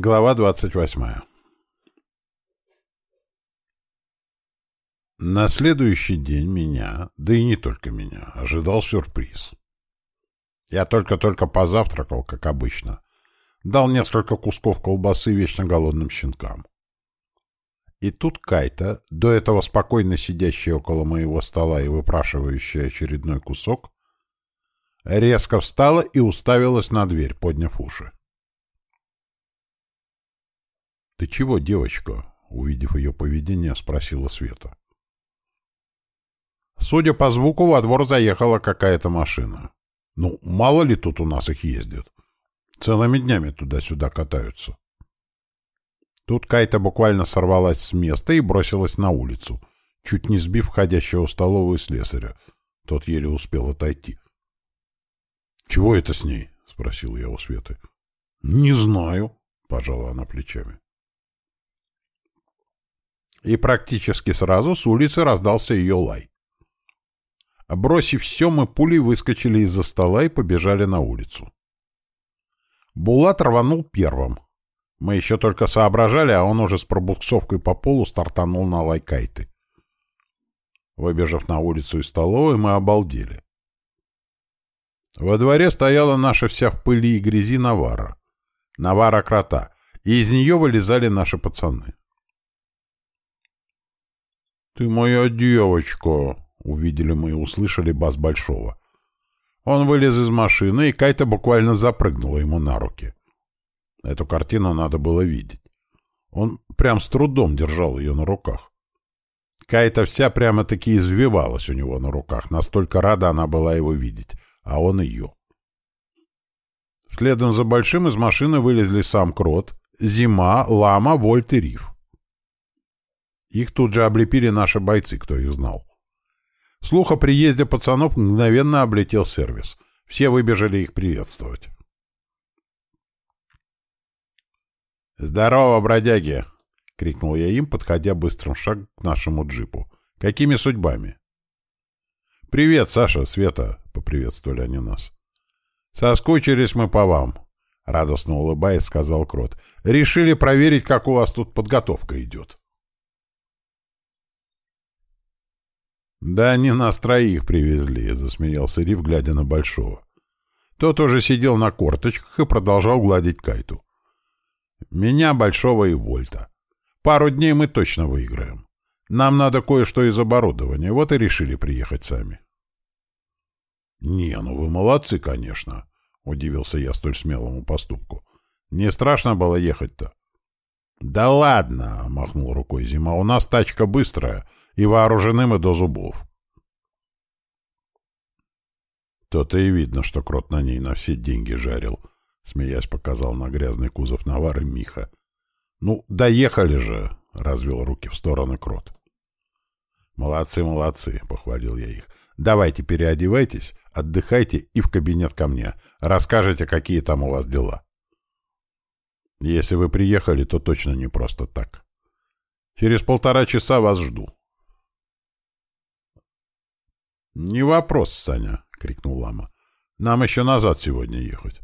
Глава 28. На следующий день меня, да и не только меня, ожидал сюрприз. Я только-только позавтракал, как обычно. Дал несколько кусков колбасы вечно голодным щенкам. И тут Кайта, до этого спокойно сидящая около моего стола и выпрашивающая очередной кусок, резко встала и уставилась на дверь, подняв уши. «Ты чего, девочка?» — увидев ее поведение, спросила Света. Судя по звуку, во двор заехала какая-то машина. Ну, мало ли тут у нас их ездит. Целыми днями туда-сюда катаются. Тут Кайта буквально сорвалась с места и бросилась на улицу, чуть не сбив входящего в столовую слесаря. Тот еле успел отойти. — Чего это с ней? — спросил я у Светы. — Не знаю, — пожала она плечами. И практически сразу с улицы раздался ее лай. Бросив все, мы пулей выскочили из-за стола и побежали на улицу. Булат рванул первым. Мы еще только соображали, а он уже с пробуксовкой по полу стартанул на лайкайты. Выбежав на улицу из столовой, мы обалдели. Во дворе стояла наша вся в пыли и грязи Навара. Навара крота, и из нее вылезали наши пацаны. «Ты моя девочка!» — увидели мы и услышали бас Большого. Он вылез из машины, и Кайта буквально запрыгнула ему на руки. Эту картину надо было видеть. Он прям с трудом держал ее на руках. Кайта вся прямо-таки извивалась у него на руках, настолько рада она была его видеть, а он ее. Следом за Большим из машины вылезли сам Крот, Зима, Лама, Вольт и Риф. Их тут же облепили наши бойцы, кто их знал. Слух о приезде пацанов мгновенно облетел сервис. Все выбежали их приветствовать. «Здорово, бродяги!» — крикнул я им, подходя быстрым шаг к нашему джипу. «Какими судьбами?» «Привет, Саша, Света!» — поприветствовали они нас. «Соскучились мы по вам!» — радостно улыбаясь, сказал Крот. «Решили проверить, как у вас тут подготовка идет». «Да они нас троих привезли», — засмеялся Рив, глядя на Большого. Тот уже сидел на корточках и продолжал гладить Кайту. «Меня, Большого и Вольта. Пару дней мы точно выиграем. Нам надо кое-что из оборудования, вот и решили приехать сами». «Не, ну вы молодцы, конечно», — удивился я столь смелому поступку. «Не страшно было ехать-то?» «Да ладно», — махнул рукой Зима, — «у нас тачка быстрая, и вооружены мы до зубов. То-то и видно, что крот на ней на все деньги жарил, — смеясь показал на грязный кузов Навары Миха. — Ну, доехали же! — развел руки в стороны крот. — Молодцы, молодцы, — похвалил я их. — Давайте переодевайтесь, отдыхайте и в кабинет ко мне. Расскажите, какие там у вас дела. Если вы приехали, то точно не просто так. Через полтора часа вас жду. «Не вопрос, Саня!» — крикнул лама. «Нам еще назад сегодня ехать».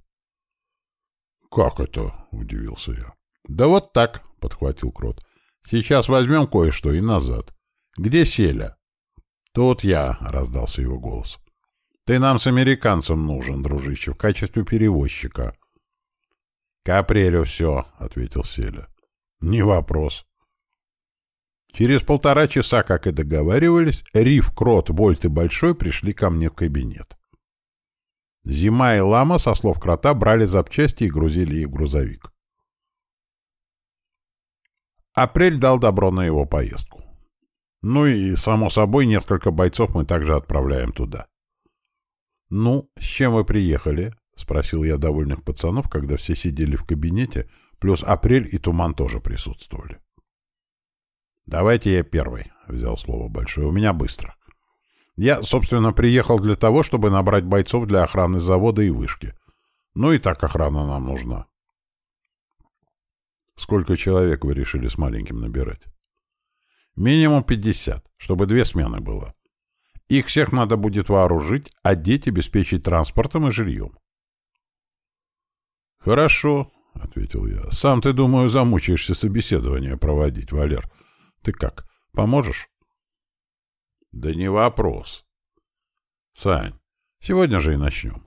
«Как это?» — удивился я. «Да вот так!» — подхватил Крот. «Сейчас возьмем кое-что и назад. Где Селя?» «Тут я!» — раздался его голос. «Ты нам с американцем нужен, дружище, в качестве перевозчика». «К апрелю все», — ответил Селя. «Не вопрос». Через полтора часа, как и договаривались, Риф, Крот, Вольт и Большой пришли ко мне в кабинет. Зима и Лама, со слов Крота, брали запчасти и грузили их в грузовик. Апрель дал добро на его поездку. Ну и, само собой, несколько бойцов мы также отправляем туда. «Ну, с чем вы приехали?» — спросил я довольных пацанов, когда все сидели в кабинете, плюс Апрель и Туман тоже присутствовали. «Давайте я первый», — взял слово Большой. «У меня быстро. Я, собственно, приехал для того, чтобы набрать бойцов для охраны завода и вышки. Ну и так охрана нам нужна». «Сколько человек вы решили с маленьким набирать?» «Минимум пятьдесят, чтобы две смены было. Их всех надо будет вооружить, одеть, обеспечить транспортом и жильем». «Хорошо», —— ответил я. — Сам ты, думаю, замучаешься собеседование проводить, Валер. Ты как, поможешь? — Да не вопрос. — Сань, сегодня же и начнем.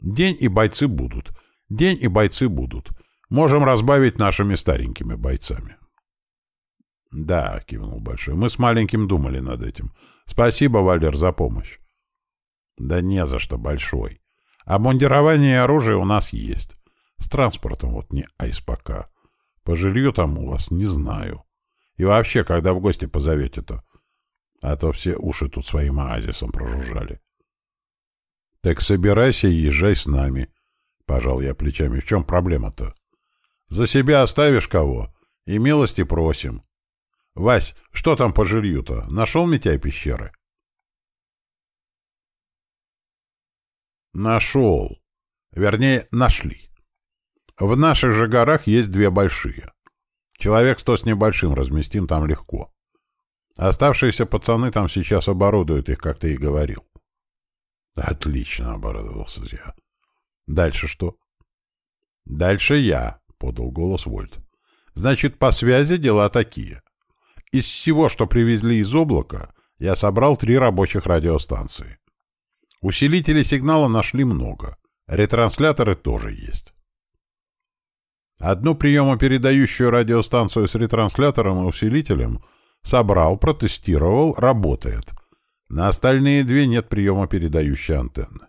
День и бойцы будут. День и бойцы будут. Можем разбавить нашими старенькими бойцами. — Да, — кивнул Большой, — мы с маленьким думали над этим. Спасибо, Валер, за помощь. — Да не за что, Большой. Обмундирование и оружие у нас есть. С транспортом вот не айс пока. По жилью там у вас не знаю. И вообще, когда в гости позовете-то? А то все уши тут своим оазисом прожужжали. — Так собирайся и езжай с нами. Пожал я плечами. В чем проблема-то? За себя оставишь кого? И милости просим. Вась, что там по жилью-то? Нашел Митяй пещеры? Нашел. Вернее, нашли. В наших же горах есть две большие. Человек сто с небольшим разместим там легко. Оставшиеся пацаны там сейчас оборудуют их, как ты и говорил. Отлично, обрадовался я. Дальше что? Дальше я, подал голос Вольт. Значит, по связи дела такие. Из всего, что привезли из облака, я собрал три рабочих радиостанции. Усилителей сигнала нашли много. Ретрансляторы тоже есть. Одну приемопередающую радиостанцию с ретранслятором и усилителем собрал, протестировал, работает. На остальные две нет приемопередающей антенны.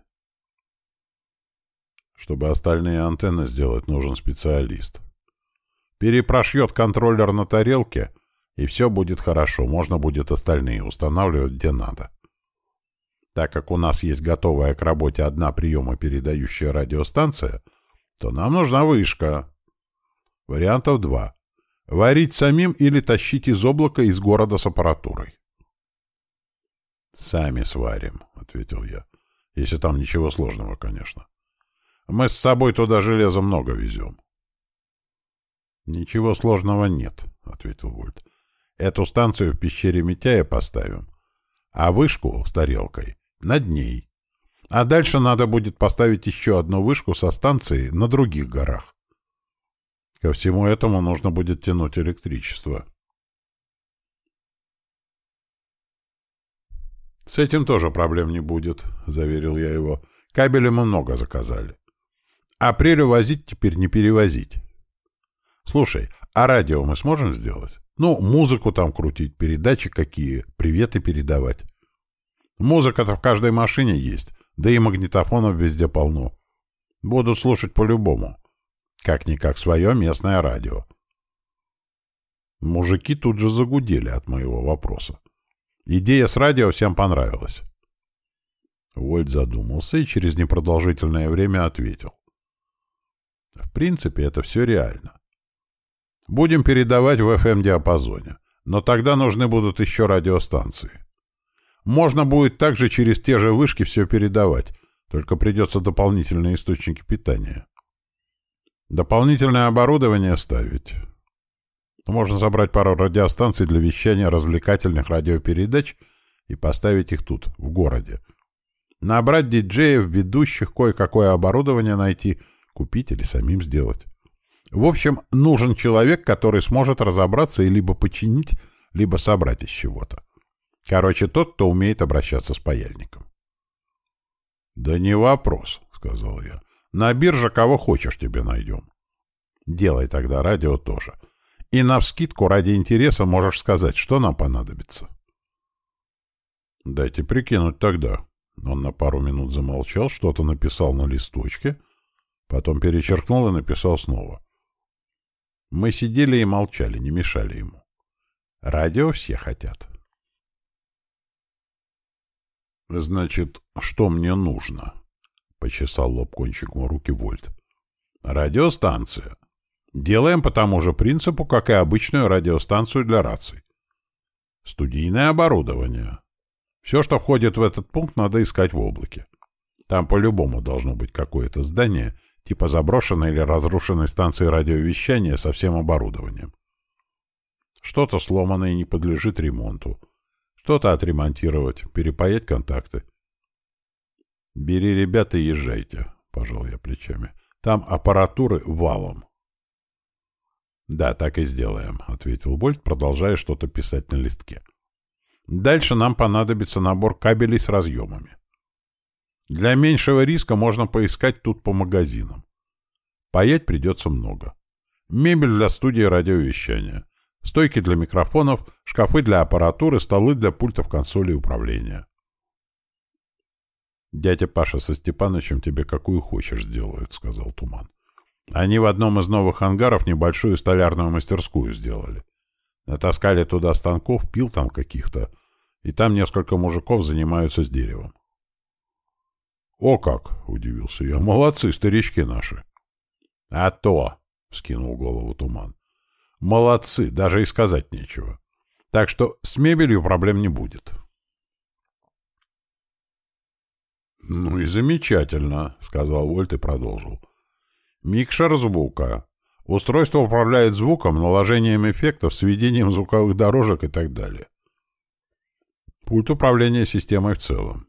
Чтобы остальные антенны сделать, нужен специалист. Перепрошьет контроллер на тарелке, и все будет хорошо. Можно будет остальные устанавливать где надо. Так как у нас есть готовая к работе одна приемопередающая радиостанция, то нам нужна вышка. Вариантов два. Варить самим или тащить из облака из города с аппаратурой. «Сами сварим», — ответил я. «Если там ничего сложного, конечно. Мы с собой туда железа много везем». «Ничего сложного нет», — ответил Вольт. «Эту станцию в пещере Митяя поставим, а вышку с тарелкой над ней. А дальше надо будет поставить еще одну вышку со станцией на других горах. Ко всему этому нужно будет тянуть электричество. «С этим тоже проблем не будет», — заверил я его. «Кабеля мы много заказали. Апрелю возить теперь не перевозить. Слушай, а радио мы сможем сделать? Ну, музыку там крутить, передачи какие, приветы передавать». Музыка-то в каждой машине есть, да и магнитофонов везде полно. Будут слушать по-любому. Как-никак свое местное радио. Мужики тут же загудели от моего вопроса. Идея с радио всем понравилась. Вольт задумался и через непродолжительное время ответил. В принципе, это все реально. Будем передавать в FM-диапазоне, но тогда нужны будут еще радиостанции. Можно будет также через те же вышки все передавать, только придется дополнительные источники питания. Дополнительное оборудование ставить. Можно забрать пару радиостанций для вещания развлекательных радиопередач и поставить их тут, в городе. Набрать диджеев, ведущих, кое-какое оборудование найти, купить или самим сделать. В общем, нужен человек, который сможет разобраться и либо починить, либо собрать из чего-то. Короче, тот, кто умеет обращаться с паяльником. — Да не вопрос, — сказал я. — На бирже кого хочешь тебе найдем. Делай тогда радио тоже. И навскидку ради интереса можешь сказать, что нам понадобится. — Дайте прикинуть тогда. Он на пару минут замолчал, что-то написал на листочке, потом перечеркнул и написал снова. Мы сидели и молчали, не мешали ему. Радио все хотят. — «Значит, что мне нужно?» — почесал лоб кончиком руки Вольт. «Радиостанция. Делаем по тому же принципу, как и обычную радиостанцию для раций. Студийное оборудование. Все, что входит в этот пункт, надо искать в облаке. Там по-любому должно быть какое-то здание, типа заброшенной или разрушенной станции радиовещания со всем оборудованием. Что-то сломанное не подлежит ремонту. Что-то отремонтировать, перепаять контакты. «Бери ребята и езжайте», — пожал я плечами. «Там аппаратуры валом». Да, так и сделаем, ответил Вольт, продолжая что-то писать на листке. Дальше нам понадобится набор кабелей с разъемами. Для меньшего риска можно поискать тут по магазинам. Паять придется много. Мебель для студии радиовещания, стойки для микрофонов, шкафы для аппаратуры, столы для пультов консолей управления. «Дядя Паша со Степанычем тебе какую хочешь сделают», — сказал Туман. «Они в одном из новых ангаров небольшую столярную мастерскую сделали. Натаскали туда станков, пил там каких-то, и там несколько мужиков занимаются с деревом». «О как!» — удивился я. «Молодцы, старички наши!» «А то!» — вскинул голову Туман. «Молодцы, даже и сказать нечего. Так что с мебелью проблем не будет». «Ну и замечательно», — сказал Вольт и продолжил. «Микшер звука. Устройство управляет звуком, наложением эффектов, сведением звуковых дорожек и так далее. Пульт управления системой в целом.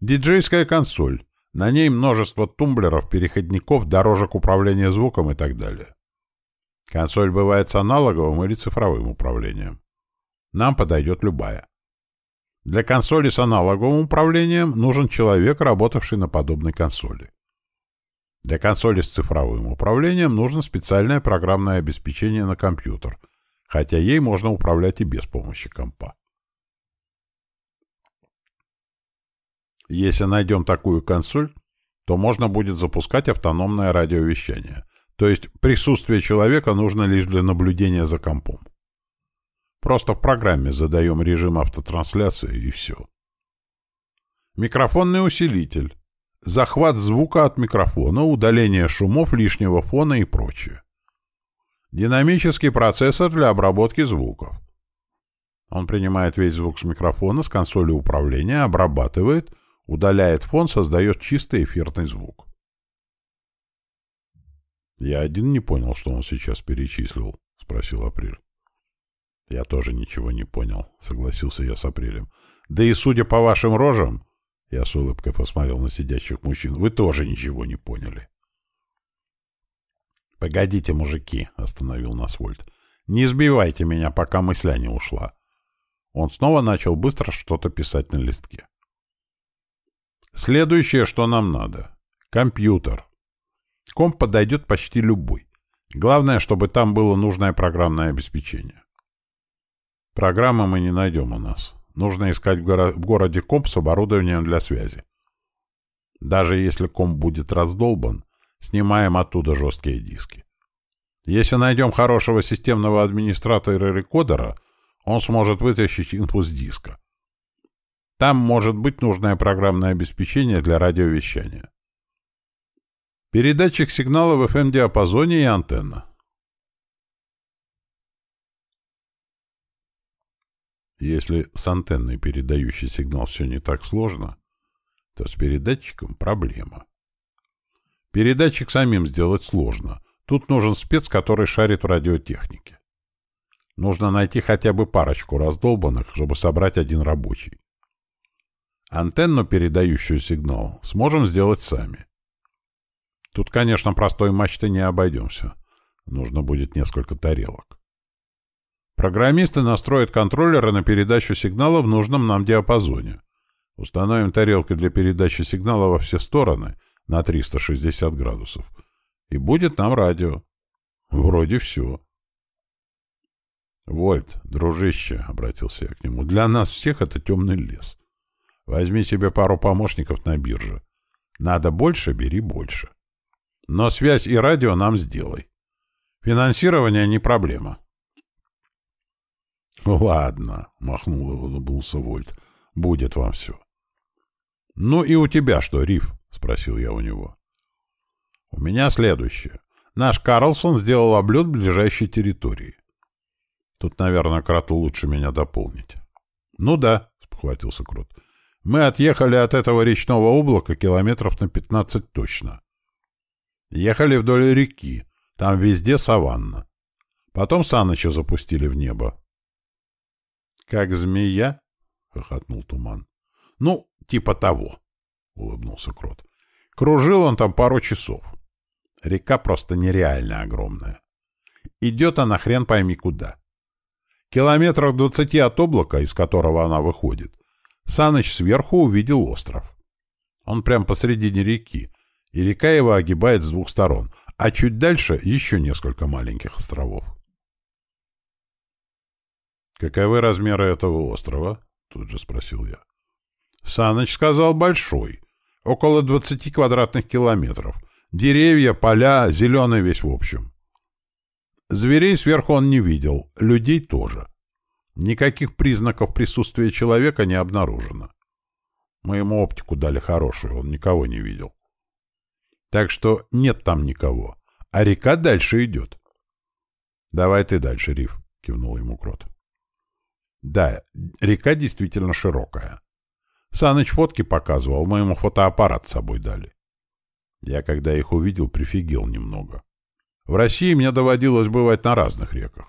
Диджейская консоль. На ней множество тумблеров, переходников, дорожек управления звуком и так далее. Консоль бывает с аналоговым или цифровым управлением. Нам подойдет любая. Для консоли с аналоговым управлением нужен человек, работавший на подобной консоли. Для консоли с цифровым управлением нужно специальное программное обеспечение на компьютер, хотя ей можно управлять и без помощи компа. Если найдем такую консоль, то можно будет запускать автономное радиовещание, то есть присутствие человека нужно лишь для наблюдения за компом. Просто в программе задаем режим автотрансляции и все. Микрофонный усилитель. Захват звука от микрофона, удаление шумов, лишнего фона и прочее. Динамический процессор для обработки звуков. Он принимает весь звук с микрофона, с консоли управления, обрабатывает, удаляет фон, создает чистый эфирный звук. «Я один не понял, что он сейчас перечислил», — спросил Апрель. «Я тоже ничего не понял», — согласился я с Апрелем. «Да и судя по вашим рожам...» Я с улыбкой посмотрел на сидящих мужчин. «Вы тоже ничего не поняли». «Погодите, мужики», — остановил нас Вольт. «Не сбивайте меня, пока мысля не ушла». Он снова начал быстро что-то писать на листке. «Следующее, что нам надо. Компьютер. Комп подойдет почти любой. Главное, чтобы там было нужное программное обеспечение. Программы мы не найдем у нас. Нужно искать в, горо в городе комп с оборудованием для связи. Даже если комп будет раздолбан, снимаем оттуда жесткие диски. Если найдем хорошего системного администратора-рекодера, он сможет вытащить инфу с диска. Там может быть нужное программное обеспечение для радиовещания. Передатчик сигнала в FM-диапазоне и антенна. Если с антенной передающий сигнал все не так сложно, то с передатчиком проблема. Передатчик самим сделать сложно. Тут нужен спец, который шарит в радиотехнике. Нужно найти хотя бы парочку раздолбанных, чтобы собрать один рабочий. Антенну, передающую сигнал, сможем сделать сами. Тут, конечно, простой мачты не обойдемся. Нужно будет несколько тарелок. Программисты настроят контроллеры на передачу сигнала в нужном нам диапазоне. Установим тарелки для передачи сигнала во все стороны на 360 градусов. И будет нам радио. Вроде все. «Вольт, дружище», — обратился я к нему, — «для нас всех это темный лес. Возьми себе пару помощников на бирже. Надо больше — бери больше. Но связь и радио нам сделай. Финансирование не проблема. — Ладно, — махнул его улыбнулся Вольт, — будет вам все. — Ну и у тебя что, Риф? — спросил я у него. — У меня следующее. Наш Карлсон сделал облет ближайшей территории. Тут, наверное, Кроту лучше меня дополнить. — Ну да, — спохватился Крот. — Мы отъехали от этого речного облака километров на пятнадцать точно. Ехали вдоль реки. Там везде саванна. Потом Саныча запустили в небо. «Как змея?» — хохотнул Туман. «Ну, типа того», — улыбнулся Крот. «Кружил он там пару часов. Река просто нереально огромная. Идет она хрен пойми куда. Километров двадцати от облака, из которого она выходит, Саныч сверху увидел остров. Он прямо посредине реки, и река его огибает с двух сторон, а чуть дальше еще несколько маленьких островов. «Каковы размеры этого острова?» — тут же спросил я. Саныч сказал «большой». Около 20 квадратных километров. Деревья, поля, зеленый весь в общем. Зверей сверху он не видел, людей тоже. Никаких признаков присутствия человека не обнаружено. Мы ему оптику дали хорошую, он никого не видел. Так что нет там никого, а река дальше идет. — Давай ты дальше, Риф, — кивнул ему Крот. Да, река действительно широкая. Саныч фотки показывал, мы ему фотоаппарат с собой дали. Я, когда их увидел, прифигел немного. В России мне доводилось бывать на разных реках.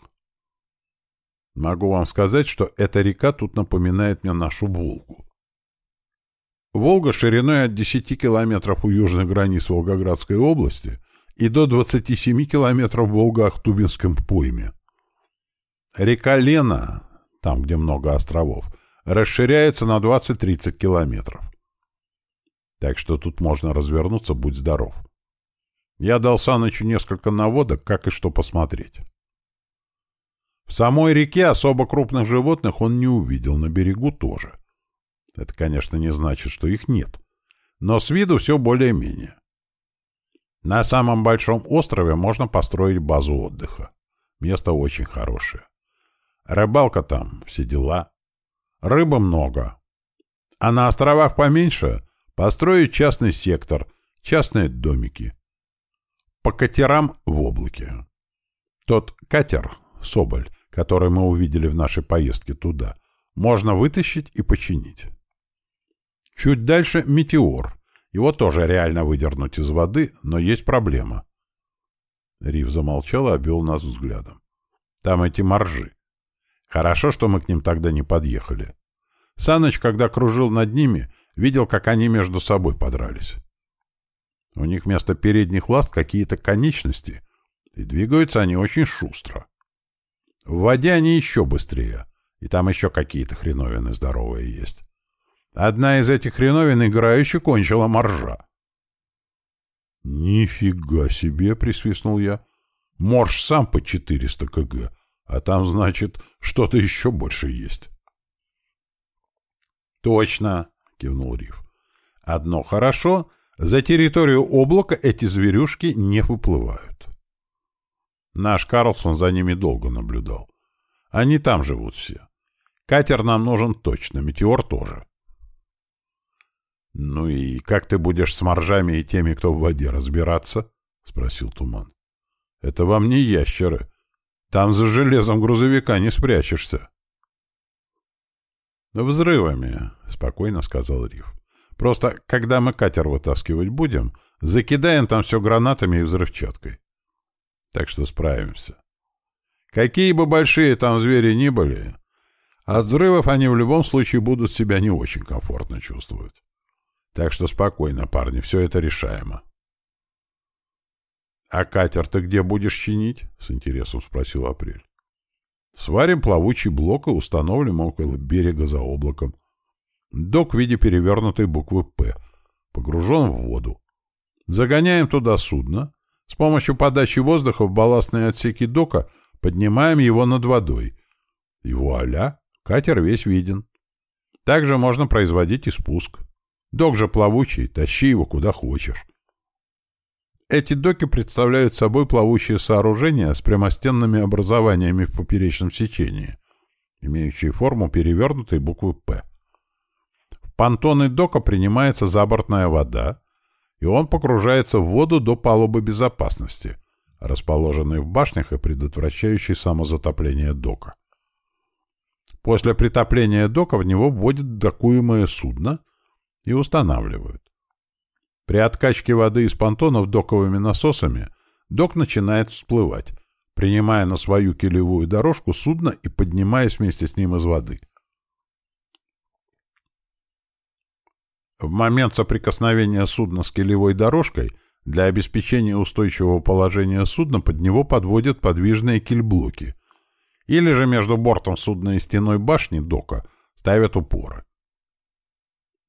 Могу вам сказать, что эта река тут напоминает мне нашу Волгу. Волга шириной от 10 километров у южных границ Волгоградской области и до 27 километров в Волго-Ахтубинском пойме. Река Лена, там, где много островов, расширяется на 20-30 километров. Так что тут можно развернуться, будь здоров. Я дал Санычу несколько наводок, как и что посмотреть. В самой реке особо крупных животных он не увидел, на берегу тоже. Это, конечно, не значит, что их нет. Но с виду все более-менее. На самом большом острове можно построить базу отдыха. Место очень хорошее. Рыбалка там, все дела. Рыбы много. А на островах поменьше построить частный сектор, частные домики. По катерам в облаке. Тот катер, Соболь, который мы увидели в нашей поездке туда, можно вытащить и починить. Чуть дальше метеор. Его тоже реально выдернуть из воды, но есть проблема. Рив замолчал и обвел нас взглядом. Там эти моржи. Хорошо, что мы к ним тогда не подъехали. Саныч, когда кружил над ними, видел, как они между собой подрались. У них вместо передних ласт какие-то конечности, и двигаются они очень шустро. В воде они еще быстрее, и там еще какие-то хреновины здоровые есть. Одна из этих хреновин играюще кончила моржа. «Нифига себе!» — присвистнул я. «Морж сам по 400 кг, а там, значит, что-то еще больше есть. Точно, кивнул Риф. Одно хорошо, за территорию облака эти зверюшки не выплывают. Наш Карлсон за ними долго наблюдал. Они там живут все. Катер нам нужен точно, метеор тоже. — Ну и как ты будешь с моржами и теми, кто в воде, разбираться? — спросил Туман. — Это вам не ящеры. Там за железом грузовика не спрячешься. «Взрывами», — спокойно сказал Риф. «Просто, когда мы катер вытаскивать будем, закидаем там все гранатами и взрывчаткой. Так что справимся. Какие бы большие там звери ни были, от взрывов они в любом случае будут себя не очень комфортно чувствовать. Так что спокойно, парни, все это решаемо». «А катер ты где будешь чинить?» — с интересом спросил Апрель. «Сварим плавучий блок и установим около берега за облаком. Док в виде перевернутой буквы «П» погружен в воду. Загоняем туда судно. С помощью подачи воздуха в балластные отсеки дока поднимаем его над водой. И вуаля, катер весь виден. Также можно производить и спуск. Док же плавучий, тащи его куда хочешь. Эти доки представляют собой плавучие сооружения с прямостенными образованиями в поперечном сечении, имеющие форму перевернутой буквы «П». В понтоны дока принимается забортная вода, и он погружается в воду до палубы безопасности, расположенной в башнях и предотвращающей самозатопление дока. После притопления дока в него вводят докуемое судно и устанавливают. При откачке воды из понтонов доковыми насосами док начинает всплывать, принимая на свою килевую дорожку судно и поднимаясь вместе с ним из воды. В момент соприкосновения судна с килевой дорожкой Для обеспечения устойчивого положения судна под него подводят подвижные кильблоки. Или же между бортом судна и стеной башни дока ставят упоры.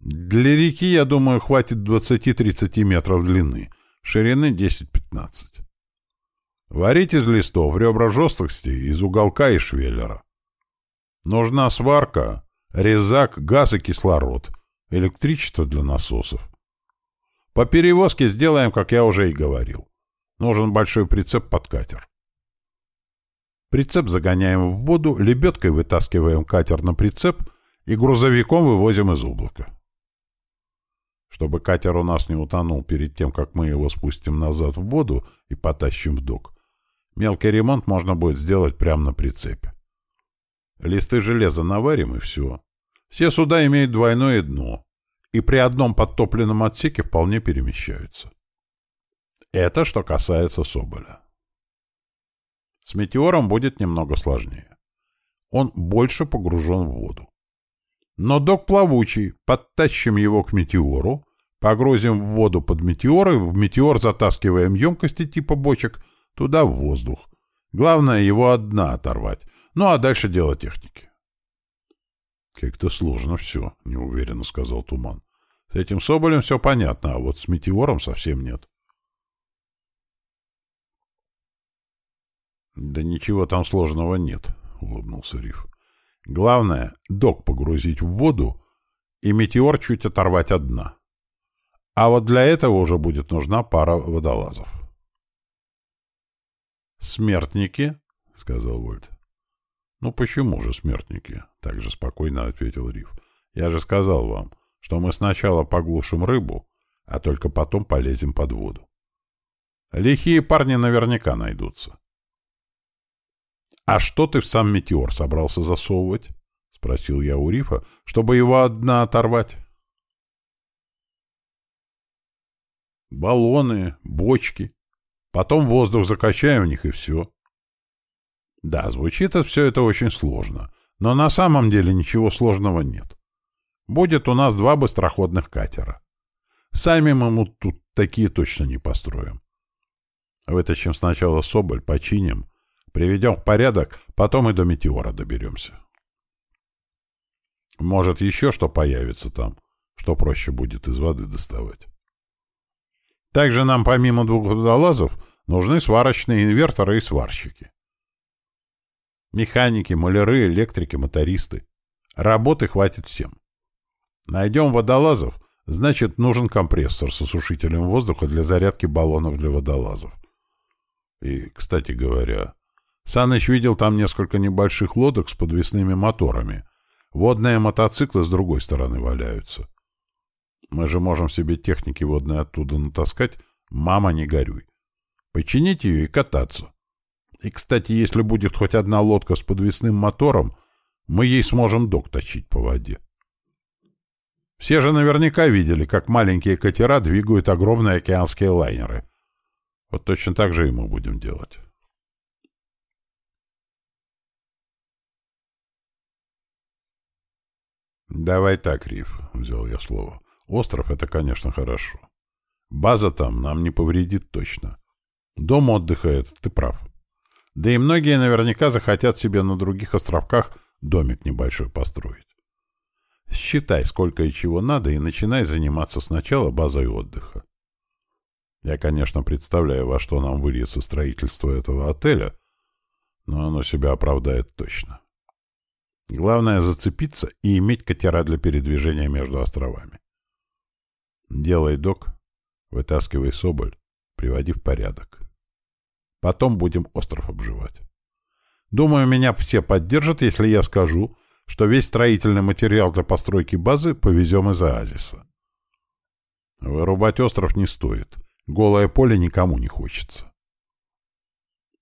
Для реки, я думаю, хватит 20-30 метров длины, ширины 10-15. Варить из листов ребра жесткости из уголка и швеллера. Нужна сварка, резак, газ и кислород, электричество для насосов. По перевозке сделаем, как я уже и говорил. Нужен большой прицеп под катер. Прицеп загоняем в воду, лебедкой вытаскиваем катер на прицеп и грузовиком вывозим из облака. Чтобы катер у нас не утонул перед тем, как мы его спустим назад в воду и потащим в док, мелкий ремонт можно будет сделать прямо на прицепе. Листы железа наварим и все. Все суда имеют двойное дно, и при одном подтопленном отсеке вполне перемещаются. Это что касается Соболя. С метеором будет немного сложнее. Он больше погружен в воду. Но док плавучий, подтащим его к метеору, погрузим в воду под метеор и в метеор затаскиваем емкости типа бочек туда в воздух. Главное его одна оторвать, ну а дальше дело техники. «Как-то сложно все», — неуверенно сказал Туман. «С этим Соболем все понятно, а вот с Метеором совсем нет». «Да ничего там сложного нет», — улыбнулся Риф. «Главное — док погрузить в воду и Метеор чуть оторвать от дна. А вот для этого уже будет нужна пара водолазов». «Смертники?» — сказал Вольт. «Ну почему же смертники?» — также спокойно ответил Риф. «Я же сказал вам, что мы сначала поглушим рыбу, а только потом полезем под воду. Лихие парни наверняка найдутся». «А что ты в сам метеор собрался засовывать?» — спросил я у Рифа, чтобы его одна оторвать. «Баллоны, бочки. Потом воздух закачаем в них, и все». Да, звучит все это очень сложно, но на самом деле ничего сложного нет. Будет у нас два быстроходных катера. Сами мы тут такие точно не построим. Вытащим сначала Соболь, починим, приведем в порядок, потом и до Метеора доберемся. Может, еще что появится там, что проще будет из воды доставать. Также нам помимо двух водолазов нужны сварочные инверторы и сварщики. Механики, маляры, электрики, мотористы. Работы хватит всем. Найдем водолазов, значит, нужен компрессор с осушителем воздуха для зарядки баллонов для водолазов. И, кстати говоря, Саныч видел там несколько небольших лодок с подвесными моторами. Водные мотоциклы с другой стороны валяются. Мы же можем себе техники водные оттуда натаскать. Мама, не горюй. Починить ее и кататься. И, кстати, если будет хоть одна лодка с подвесным мотором, мы ей сможем док точить по воде. Все же наверняка видели, как маленькие катера двигают огромные океанские лайнеры. Вот точно так же и мы будем делать. «Давай так, Риф», — взял я слово. «Остров — это, конечно, хорошо. База там нам не повредит точно. Дом отдыхает, ты прав. Да и многие наверняка захотят себе на других островках домик небольшой построить. Считай, сколько и чего надо, и начинай заниматься сначала базой отдыха. Я, конечно, представляю, во что нам выльется строительство этого отеля, но оно себя оправдает точно. Главное — зацепиться и иметь катера для передвижения между островами. Делай док, вытаскивай соболь, приводи в порядок. Потом будем остров обживать. Думаю, меня все поддержат, если я скажу, что весь строительный материал для постройки базы повезем из оазиса. Вырубать остров не стоит. Голое поле никому не хочется.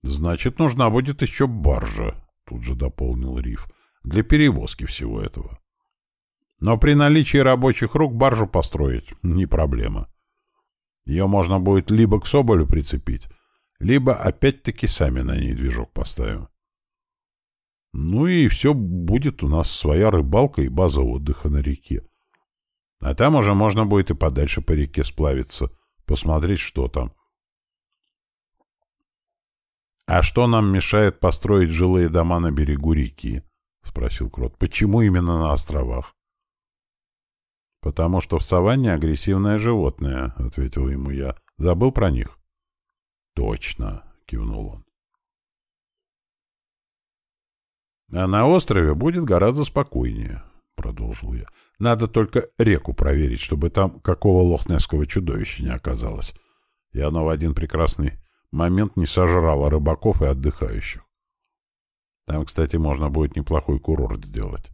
Значит, нужна будет еще баржа, тут же дополнил Риф, для перевозки всего этого. Но при наличии рабочих рук баржу построить не проблема. Ее можно будет либо к Соболю прицепить, либо опять-таки сами на ней движок поставим. Ну и все будет у нас своя рыбалка и база отдыха на реке. А там уже можно будет и подальше по реке сплавиться, посмотреть, что там. «А что нам мешает построить жилые дома на берегу реки?» — спросил Крот. «Почему именно на островах?» «Потому что в саванне агрессивное животное», — ответил ему я. «Забыл про них?» «Точно», — кивнул он. «А на острове будет гораздо спокойнее», — продолжил я. «Надо только реку проверить, чтобы там какого лохнесского чудовища не оказалось, и оно в один прекрасный момент не сожрало рыбаков и отдыхающих. Там, кстати, можно будет неплохой курорт сделать.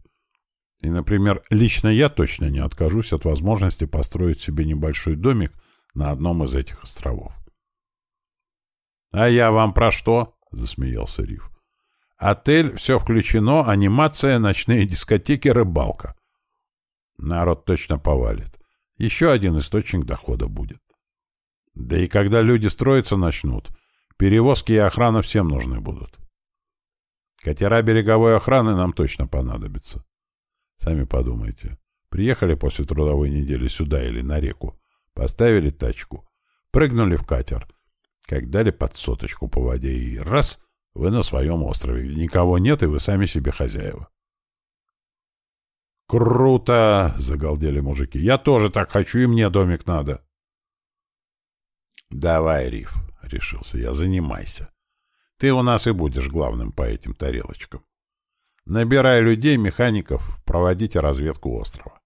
И, например, лично я точно не откажусь от возможности построить себе небольшой домик на одном из этих островов. — А я вам про что? — засмеялся Риф. — Отель, все включено, анимация, ночные дискотеки, рыбалка. Народ точно повалит. Еще один источник дохода будет. Да и когда люди строиться начнут, перевозки и охрана всем нужны будут. Катера береговой охраны нам точно понадобятся. Сами подумайте. Приехали после трудовой недели сюда или на реку, поставили тачку, прыгнули в катер, как дали под соточку по воде и раз — вы на своем острове, где никого нет, и вы сами себе хозяева. «Круто!» — загалдели мужики. «Я тоже так хочу, и мне домик надо». «Давай, Риф», — решился я, — «занимайся. Ты у нас и будешь главным по этим тарелочкам. Набирай людей, механиков, проводите разведку острова.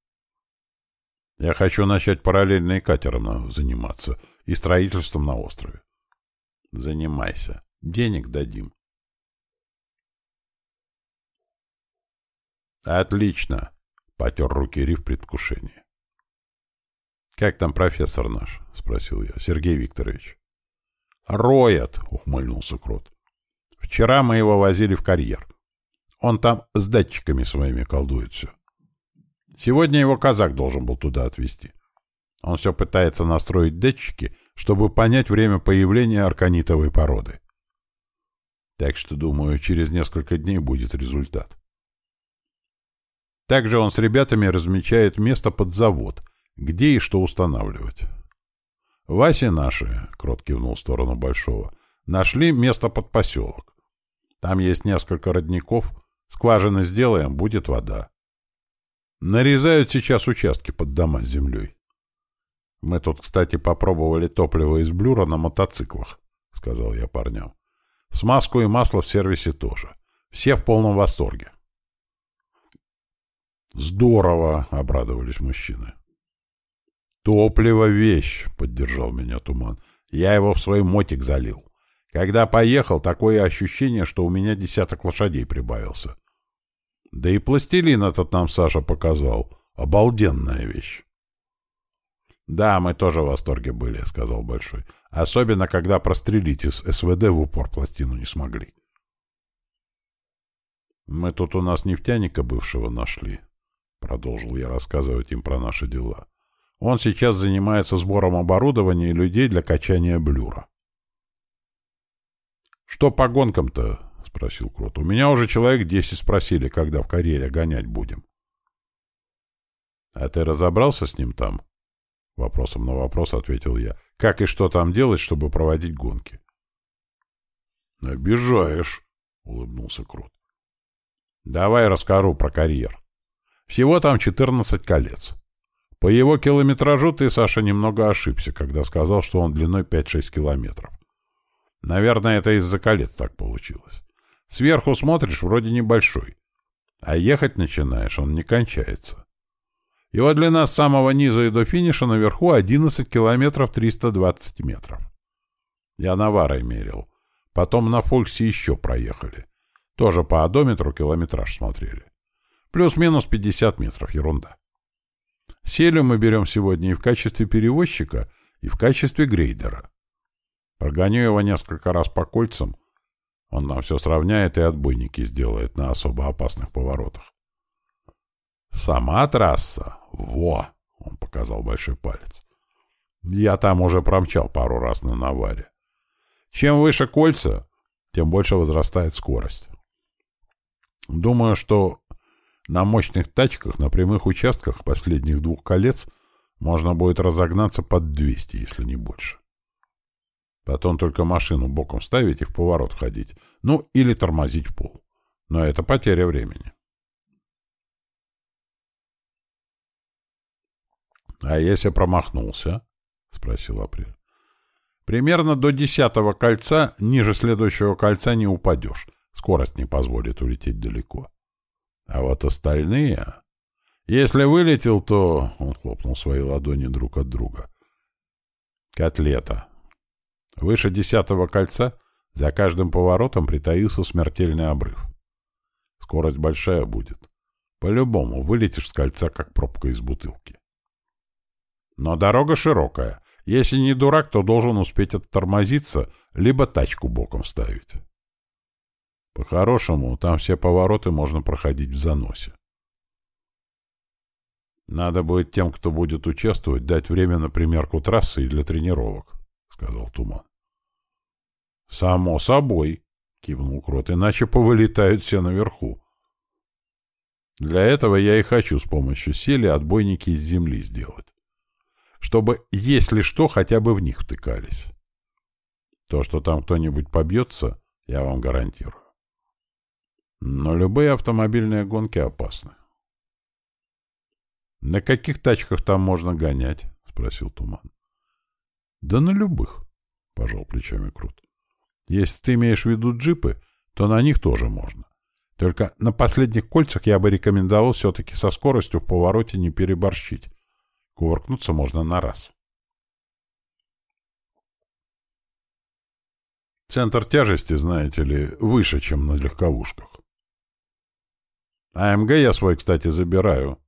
Я хочу начать параллельно и катером заниматься, и строительством на острове. Занимайся. Денег дадим. Отлично, — потер руки Риф в предвкушении. «Как там профессор наш?» — спросил я. «Сергей Викторович». «Роет!» — ухмыльнулся Крот. «Вчера мы его возили в карьер. Он там с датчиками своими колдует все. Сегодня его казак должен был туда отвезти. Он все пытается настроить датчики, чтобы понять время появления арканитовой породы. Так что, думаю, через несколько дней будет результат. Также он с ребятами размечает место под завод — где и что устанавливать. Васи наши, — Крот кивнул в сторону Большого, — нашли место под поселок. Там есть несколько родников, скважины сделаем, будет вода. Нарезают сейчас участки под дома с землей. Мы тут, кстати, попробовали топливо из блюра на мотоциклах, — сказал я парням. Смазку и масло в сервисе тоже. Все в полном восторге. «Здорово!» — обрадовались мужчины. «Топливо — вещь», — поддержал меня Туман. «Я его в свой мотик залил. Когда поехал, такое ощущение, что у меня десяток лошадей прибавился. Да и пластилин этот нам Саша показал. Обалденная вещь». «Да, мы тоже в восторге были», — сказал Большой. «Особенно, когда прострелить из СВД в упор пластину не смогли». «Мы тут у нас нефтяника бывшего нашли», — продолжил я рассказывать им про наши дела. Он сейчас занимается сбором оборудования и людей для качания блюра. «Что по гонкам-то?» — спросил Крот. «У меня уже человек десять спросили, когда в карьере гонять будем». «А ты разобрался с ним там?» Вопросом на вопрос ответил я. «Как и что там делать, чтобы проводить гонки?» «Обижаешь», — улыбнулся Крот. «Давай расскажу про карьер. Всего там четырнадцать колец. По его километражу ты, Саша, немного ошибся, когда сказал, что он длиной 5-6 километров. Наверное, это из-за колец так получилось. Сверху смотришь, вроде небольшой. А ехать начинаешь, он не кончается. Его длина с самого низа и до финиша наверху 11 километров 320 метров. Я наварой мерил. Потом на Фольксе еще проехали. Тоже по одометру километраж смотрели. Плюс-минус 50 метров, ерунда. Селю мы берем сегодня и в качестве перевозчика, и в качестве грейдера. Прогоню его несколько раз по кольцам. Он нам все сравняет и отбойники сделает на особо опасных поворотах. Сама трасса? Во! Он показал большой палец. Я там уже промчал пару раз на наваре. Чем выше кольца, тем больше возрастает скорость. Думаю, что на мощных тачках на прямых участках последних двух колец Можно будет разогнаться под 200, если не больше. Потом только машину боком ставить и в поворот ходить. Ну, или тормозить в пол. Но это потеря времени. «А если промахнулся?» — спросил Апрель. «Примерно до десятого кольца, ниже следующего кольца не упадешь. Скорость не позволит улететь далеко. А вот остальные... Если вылетел, то...» — он хлопнул свои ладони друг от друга. «Котлета. Выше десятого кольца за каждым поворотом притаился смертельный обрыв. Скорость большая будет. По-любому вылетишь с кольца, как пробка из бутылки. Но дорога широкая. Если не дурак, то должен успеть оттормозиться, либо тачку боком ставить. По-хорошему, там все повороты можно проходить в заносе. Надо будет тем, кто будет участвовать, дать время на примерку трассы и для тренировок, — сказал Туман. — Само собой, — кивнул Крот, — иначе повылетают все наверху. Для этого я и хочу с помощью сели отбойники из земли сделать чтобы, если что, хотя бы в них втыкались. То, что там кто-нибудь побьется, я вам гарантирую. Но любые автомобильные гонки опасны. «На каких тачках там можно гонять?» — спросил Туман. «Да на любых», — пожал плечами Крут. «Если ты имеешь в виду джипы, то на них тоже можно. Только на последних кольцах я бы рекомендовал все-таки со скоростью в повороте не переборщить, Кувыркнуться можно на раз. Центр тяжести, знаете ли, выше, чем на легковушках. АМГ я свой, кстати, забираю.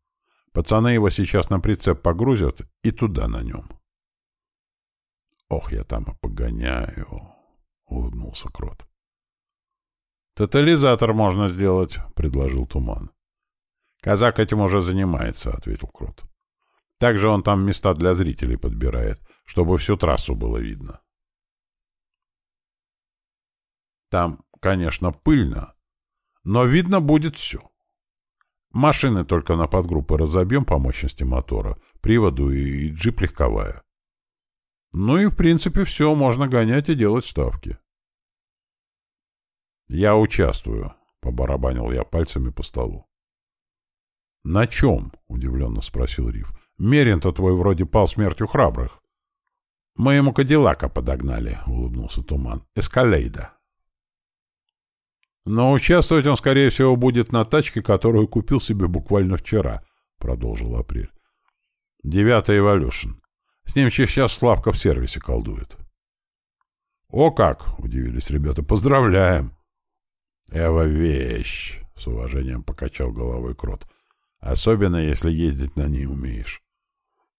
Пацаны его сейчас на прицеп погрузят и туда на нем. Ох, я там и погоняю, — улыбнулся Крот. «Тотализатор можно сделать», — предложил Туман. «Казак этим уже занимается», — ответил Крот. Также он там места для зрителей подбирает, чтобы всю трассу было видно. Там, конечно, пыльно, но видно будет все. Машины только на подгруппы разобьем по мощности мотора, приводу и джип легковая. Ну и, в принципе, все, можно гонять и делать ставки. «Я участвую», — побарабанил я пальцами по столу. «На чем?» — удивленно спросил Риф. Мерин-то твой вроде пал смертью храбрых. — Мы ему Кадиллака подогнали, — улыбнулся Туман. — Эскалейда. — Но участвовать он, скорее всего, будет на тачке, которую купил себе буквально вчера, — продолжил Апрель. — Девятый Эволюшн. С ним сейчас Славка в сервисе колдует. — О как! — удивились ребята. — Поздравляем! — Эва вещь! — с уважением покачал головой Крот. — Особенно, если ездить на ней умеешь.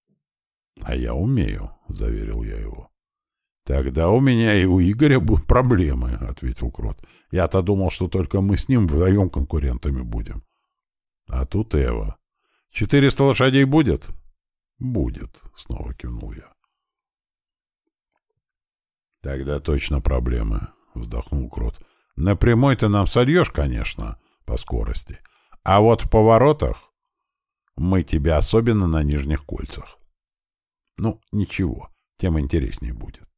— А я умею, — заверил я его. — Тогда у меня и у Игоря будут проблемы, — ответил Крот. — Я-то думал, что только мы с ним вдвоем конкурентами будем. — А тут Эва. — Четыреста лошадей будет? — Будет, — снова кивнул я. — Тогда точно проблемы, — вздохнул Крот. — На прямой ты нам сольешь, конечно, по скорости. А вот в поворотах мы тебя особенно на нижних кольцах. Ну, ничего, тем интереснее будет.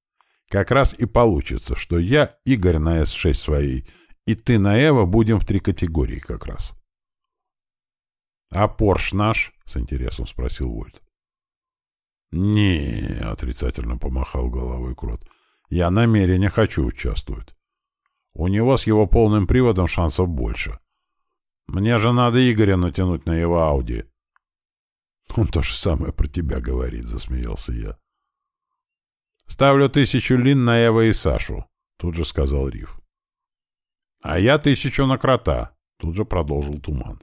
Как раз и получится, что я, Игорь на С6 своей, и ты на Эва будем в три категории как раз. — А Порш наш? — с интересом спросил Вольт. — Не, — отрицательно помахал головой Крот, — я намеренно хочу участвовать. У него с его полным приводом шансов больше. Мне же надо Игоря натянуть на его Ауди. «Он то же самое про тебя говорит», — засмеялся я. «Ставлю тысячу лин на Эва и Сашу», — тут же сказал Риф. «А я тысячу на крота», — тут же продолжил Туман.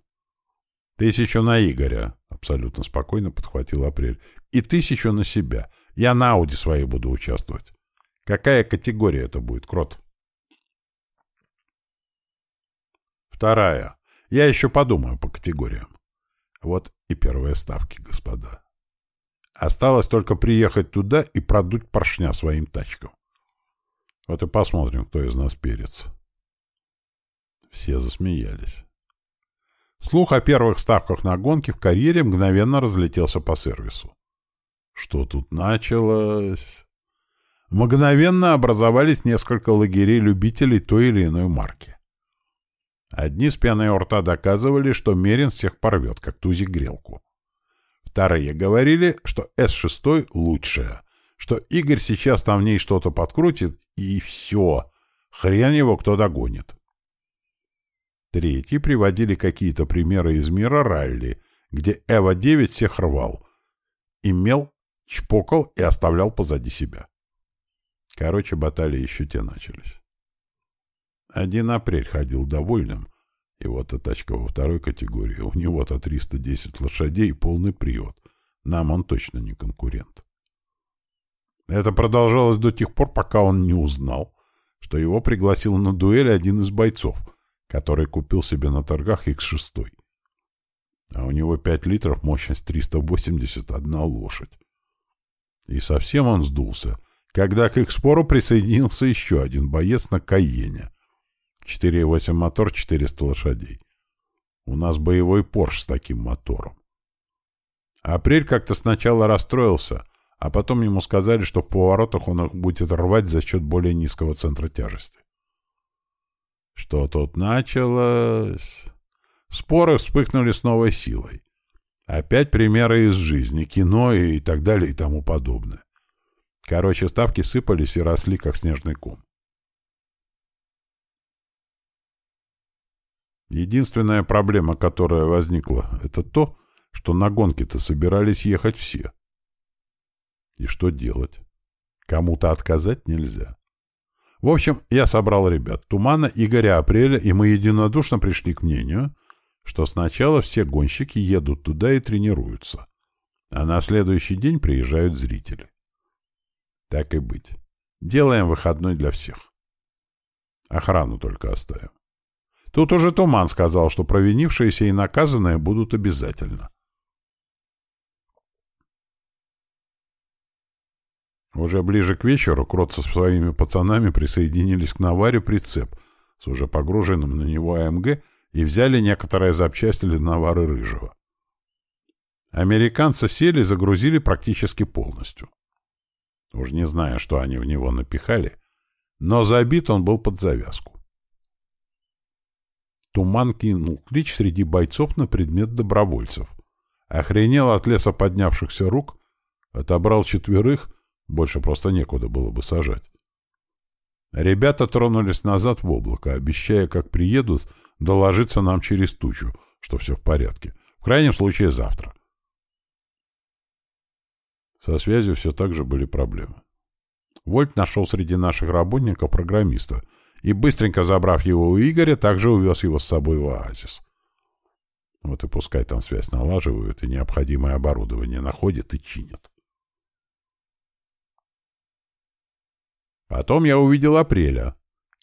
«Тысячу на Игоря», — абсолютно спокойно подхватил Апрель. «И тысячу на себя. Я на Ауди своей буду участвовать. Какая категория это будет, Крот?» «Вторая. Я еще подумаю по категориям. Вот и первые ставки, господа. Осталось только приехать туда и продуть поршня своим тачкам. Вот и посмотрим, кто из нас перец. Все засмеялись. Слух о первых ставках на гонки в карьере мгновенно разлетелся по сервису. Что тут началось? Мгновенно образовались несколько лагерей любителей той или иной марки. Одни с пеной у рта доказывали, что Мерин всех порвет, как тузик грелку. Вторые говорили, что С-6 лучшая, что Игорь сейчас там в ней что-то подкрутит, и все, хрен его кто догонит. Третьи приводили какие-то примеры из мира ралли, где Эва-9 всех рвал, имел, чпокал и оставлял позади себя. Короче, баталии еще те начались. Один апрель ходил довольным, и вот эта тачка во второй категории. У него-то 310 лошадей и полный привод. Нам он точно не конкурент. Это продолжалось до тех пор, пока он не узнал, что его пригласил на дуэль один из бойцов, который купил себе на торгах X6. А у него 5 литров, мощность 381 лошадь. И совсем он сдулся, когда к их спору присоединился еще один боец на Каене. 4,8 мотор, 400 лошадей. У нас боевой Порш с таким мотором. Апрель как-то сначала расстроился, а потом ему сказали, что в поворотах он их будет рвать за счет более низкого центра тяжести. Что тут началось? Споры вспыхнули с новой силой. Опять примеры из жизни, кино и так далее и тому подобное. Короче, ставки сыпались и росли, как снежный ком. Единственная проблема, которая возникла, это то, что на гонки-то собирались ехать все. И что делать? Кому-то отказать нельзя. В общем, я собрал ребят Тумана, Игоря, Апреля, и мы единодушно пришли к мнению, что сначала все гонщики едут туда и тренируются, а на следующий день приезжают зрители. Так и быть. Делаем выходной для всех. Охрану только оставим. Тут уже Туман сказал, что провинившиеся и наказанные будут обязательно. Уже ближе к вечеру Крот со своими пацанами присоединились к наваре прицеп с уже погруженным на него АМГ и взяли некоторые запчасти для навары Рыжего. Американцы сели и загрузили практически полностью. Уж не знаю, что они в него напихали, но забит он был под завязку. Туман кинул клич среди бойцов на предмет добровольцев. Охренел от леса поднявшихся рук, отобрал четверых, больше просто некуда было бы сажать. Ребята тронулись назад в облако, обещая, как приедут, доложиться нам через тучу, что все в порядке. В крайнем случае завтра. Со связью все так же были проблемы. Вольт нашел среди наших работников программиста — и, быстренько забрав его у Игоря, также увез его с собой в оазис. Вот и пускай там связь налаживают и необходимое оборудование находят и чинят. Потом я увидел Апреля,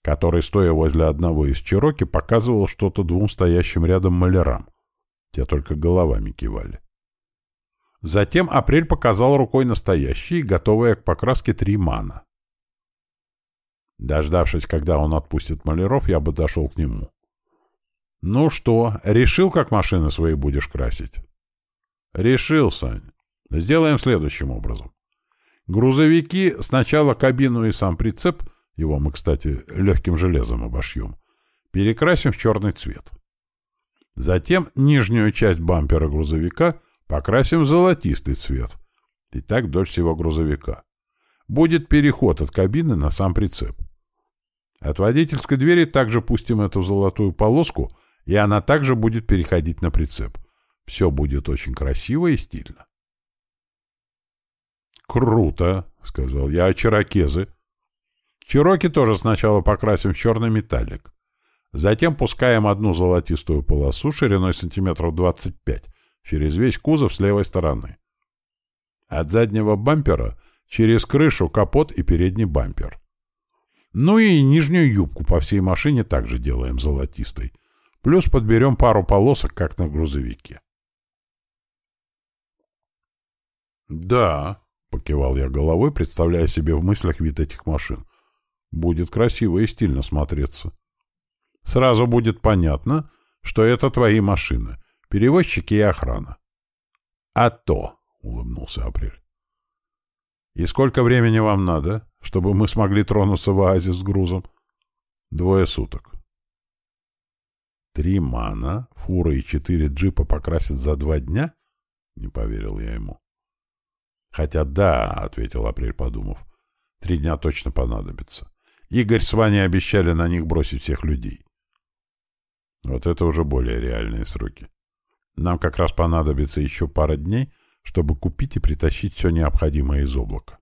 который, стоя возле одного из Чироки, показывал что-то двум стоящим рядом малярам. Те только головами кивали. Затем Апрель показал рукой настоящие, готовые к покраске три мана. Дождавшись, когда он отпустит маляров, я бы дошел к нему. «Ну что, решил, как машины свои будешь красить?» «Решил, Сань. Сделаем следующим образом. Грузовики сначала кабину и сам прицеп, его мы, кстати, легким железом обошьем, перекрасим в черный цвет. Затем нижнюю часть бампера грузовика покрасим в золотистый цвет. И так вдоль всего грузовика. Будет переход от кабины на сам прицеп. От водительской двери также пустим эту золотую полоску, и она также будет переходить на прицеп. Все будет очень красиво и стильно. «Круто!» — сказал я. «А черокезы?» «Чероки тоже сначала покрасим в черный металлик. Затем пускаем одну золотистую полосу шириной сантиметров 25 через весь кузов с левой стороны. От заднего бампера через крышу, капот и передний бампер. Ну и нижнюю юбку по всей машине также делаем золотистой. Плюс подберем пару полосок, как на грузовике. «Да», — покивал я головой, представляя себе в мыслях вид этих машин. «Будет красиво и стильно смотреться. Сразу будет понятно, что это твои машины, перевозчики и охрана». «А то», — улыбнулся Апрель. «И сколько времени вам надо, чтобы мы смогли тронуться в оазис с грузом?» «Двое суток». «Три мана, фура и четыре джипа покрасят за два дня?» — не поверил я ему. «Хотя да», — ответил Апрель, подумав, — «три дня точно понадобится. Игорь с Ваней обещали на них бросить всех людей». Вот это уже более реальные сроки. Нам как раз понадобится еще пара дней, чтобы купить и притащить все необходимое из облака.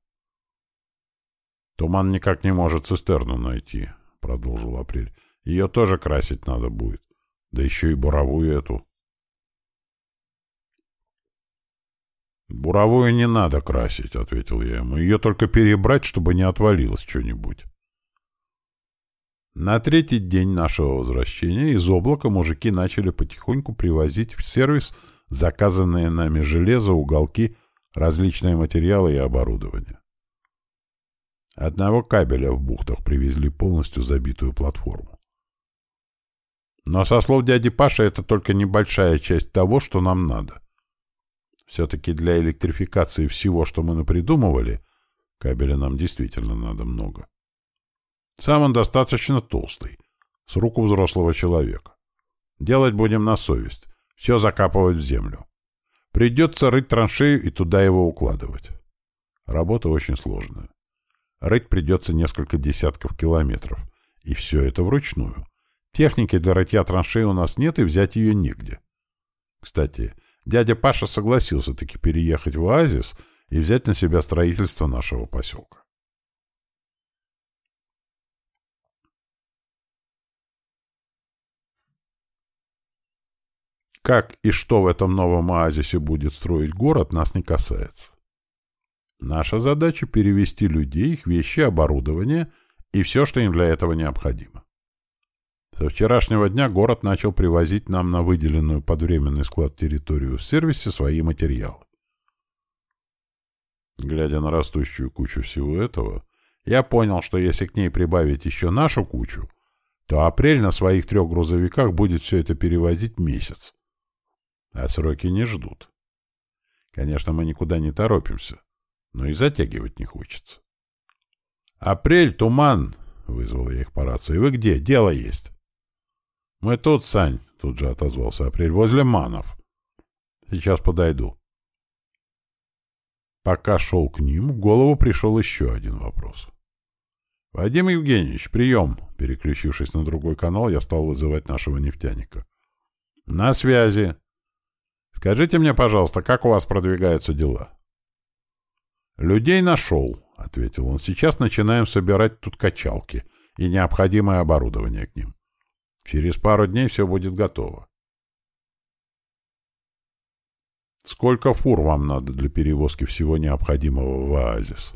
«Туман никак не может цистерну найти», — продолжил Апрель. «Ее тоже красить надо будет. Да еще и буровую эту». «Буровую не надо красить», — ответил я ему. «Ее только перебрать, чтобы не отвалилось что-нибудь». На третий день нашего возвращения из облака мужики начали потихоньку привозить в сервис заказанные нами железо, уголки, различные материалы и оборудование. Одного кабеля в бухтах привезли полностью забитую платформу. Но, со слов дяди Паша, это только небольшая часть того, что нам надо. Все-таки для электрификации всего, что мы напридумывали, кабеля нам действительно надо много. Сам он достаточно толстый, с руку взрослого человека. Делать будем на совесть, все закапывать в землю. Придется рыть траншею и туда его укладывать. Работа очень сложная. Рыть придется несколько десятков километров. И все это вручную. Техники для рытья траншеи у нас нет, и взять ее негде. Кстати, дядя Паша согласился таки переехать в оазис и взять на себя строительство нашего поселка. Как и что в этом новом оазисе будет строить город, нас не касается. Наша задача — перевести людей, их вещи, оборудование и все, что им для этого необходимо. Со вчерашнего дня город начал привозить нам на выделенную под временный склад территорию в сервисе свои материалы. Глядя на растущую кучу всего этого, я понял, что если к ней прибавить еще нашу кучу, то апрель на своих трех грузовиках будет все это перевозить месяц. А сроки не ждут. Конечно, мы никуда не торопимся, но и затягивать не хочется. «Апрель, туман!» — вызвал я их по рации. «Вы где? Дело есть». «Мы тут, Сань», — тут же отозвался Апрель, — «возле Манов». «Сейчас подойду». Пока шел к ним, в голову пришел еще один вопрос. «Вадим Евгеньевич, прием!» Переключившись на другой канал, я стал вызывать нашего нефтяника. «На связи!» Скажите мне, пожалуйста, как у вас продвигаются дела? Людей нашел, ответил он. Сейчас начинаем собирать тут качалки и необходимое оборудование к ним. Через пару дней все будет готово. Сколько фур вам надо для перевозки всего необходимого в оазис?